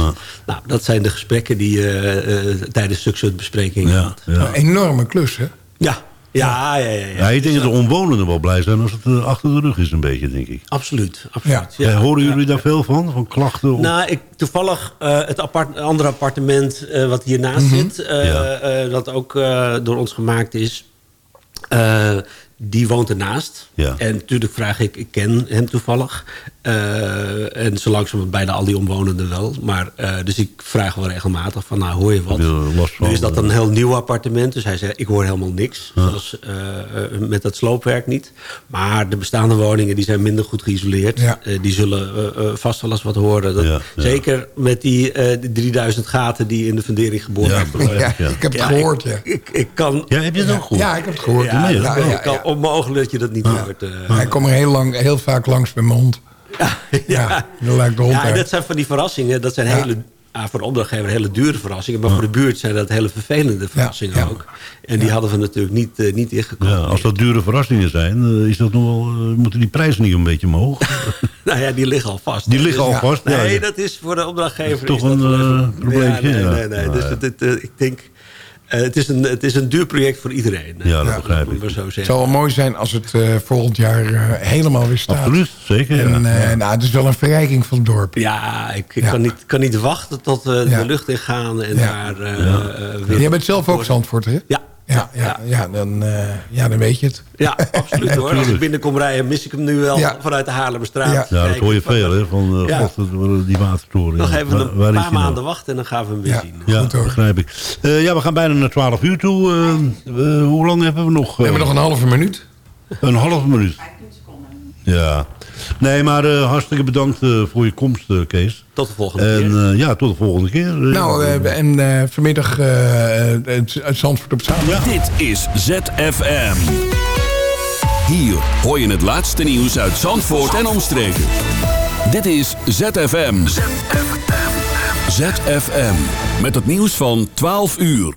Nou, dat zijn de gesprekken die je eh, eh, tijdens soort besprekingen Ja, had. ja. Een enorme klus, hè? Ja, ja, ja, ja. ja. Ja, ik denk dat de omwonenden wel blij zijn als het eh, achter de rug is een beetje, denk ik. Absoluut, absoluut. Ja. Ja. horen jullie daar veel van? Van klachten? Of... Nou, ik, toevallig eh, het apart, andere appartement eh, wat hiernaast Mhm. zit... eh, Ja. eh, dat ook eh, door ons gemaakt is... eh, die woont ernaast. Ja. En natuurlijk vraag ik, ik ken hem toevallig. Eh, en zo langzamerhand bijna al die omwonenden wel. Maar, eh, dus ik vraag wel regelmatig van, nou hoor je wat? Nu is dat een heel nieuw appartement. Dus hij zei, ik hoor helemaal niks. Zoals eh, eh, met dat sloopwerk niet. Maar de bestaande woningen die zijn minder goed geïsoleerd. Ja. Die zullen vast wel eens wat horen. Dat, Ja, ja. Zeker met die, eh, die 3000 gaten die in de fundering geboord Ja. worden. Ja, Ja. ik heb het Ja, gehoord, ja. Ik, ik, ik kan... Ja, heb je het ook goed? Ja, ik heb het gehoord. Ja, ja, ja, kan ja. onmogelijk dat je dat niet hoort. eh. Hij komt er heel, lang, heel vaak langs met mijn hond. *laughs* Ja, dan lijkt hond Ja, dat zijn van die verrassingen. Dat zijn Ja. hele, ah, voor de opdrachtgever hele dure verrassingen. Maar voor de buurt zijn dat hele vervelende verrassingen ja. ook. En die hadden we natuurlijk niet, eh, niet ingekomen. Ja, als dat dure verrassingen zijn, eh, is dat nog wel, eh, moeten die prijzen niet een beetje omhoog? *laughs* Nou ja, die liggen al vast. Die liggen al vast, ja. Nee, dat is voor de opdrachtgever... Toch is dat een, eh, Ja, nee, nee, nee. Ja, Dus het- het, ik denk... Eh, het, is een, het is een duur project voor iedereen. Ja, dat begrijp ik. zo Het zal wel mooi zijn als het eh, volgend jaar eh, helemaal weer staat. Absoluut, zeker. En ja. eh, nou, het is wel een verrijking van het dorp. Ja, ik, ik Ja. Kan, niet, kan niet wachten tot we Ja. de lucht in gaan en Ja. daar eh, eh, weer... Jij bent zelf ook Zandvoort, hè? Ja, Ja, ja, ja, dan, eh, ja, dan weet je het. ja, absoluut hoor. Als ik binnenkom rijden, mis ik hem nu wel Ja. vanuit de Haarlemmerstraat. Ja. Ja, dat hoor je veel, hè, van eh, Ja. God, dat- die watertoren. Nog even Waar- een waar is paar nou? maanden wachten en dan gaan we hem weer Ja. zien. Ja, Goed hoor. begrijp ik. Eh, ja, we gaan bijna naar 12 uur toe. Hoe lang hebben we nog? We hebben nog een halve minuut. Een halve minuut. Ja. Nee, maar eh, hartstikke bedankt eh, voor je komst, eh, Kees. Tot de volgende En keer. eh, ja, tot de volgende keer. Nou, en eh, vanmiddag Zandvoort op zaterdag. Dit is ZFM. Hier hoor je het laatste nieuws uit Zandvoort en omstreken. Dit is ZFM. ZFM. Met het nieuws van 12 uur.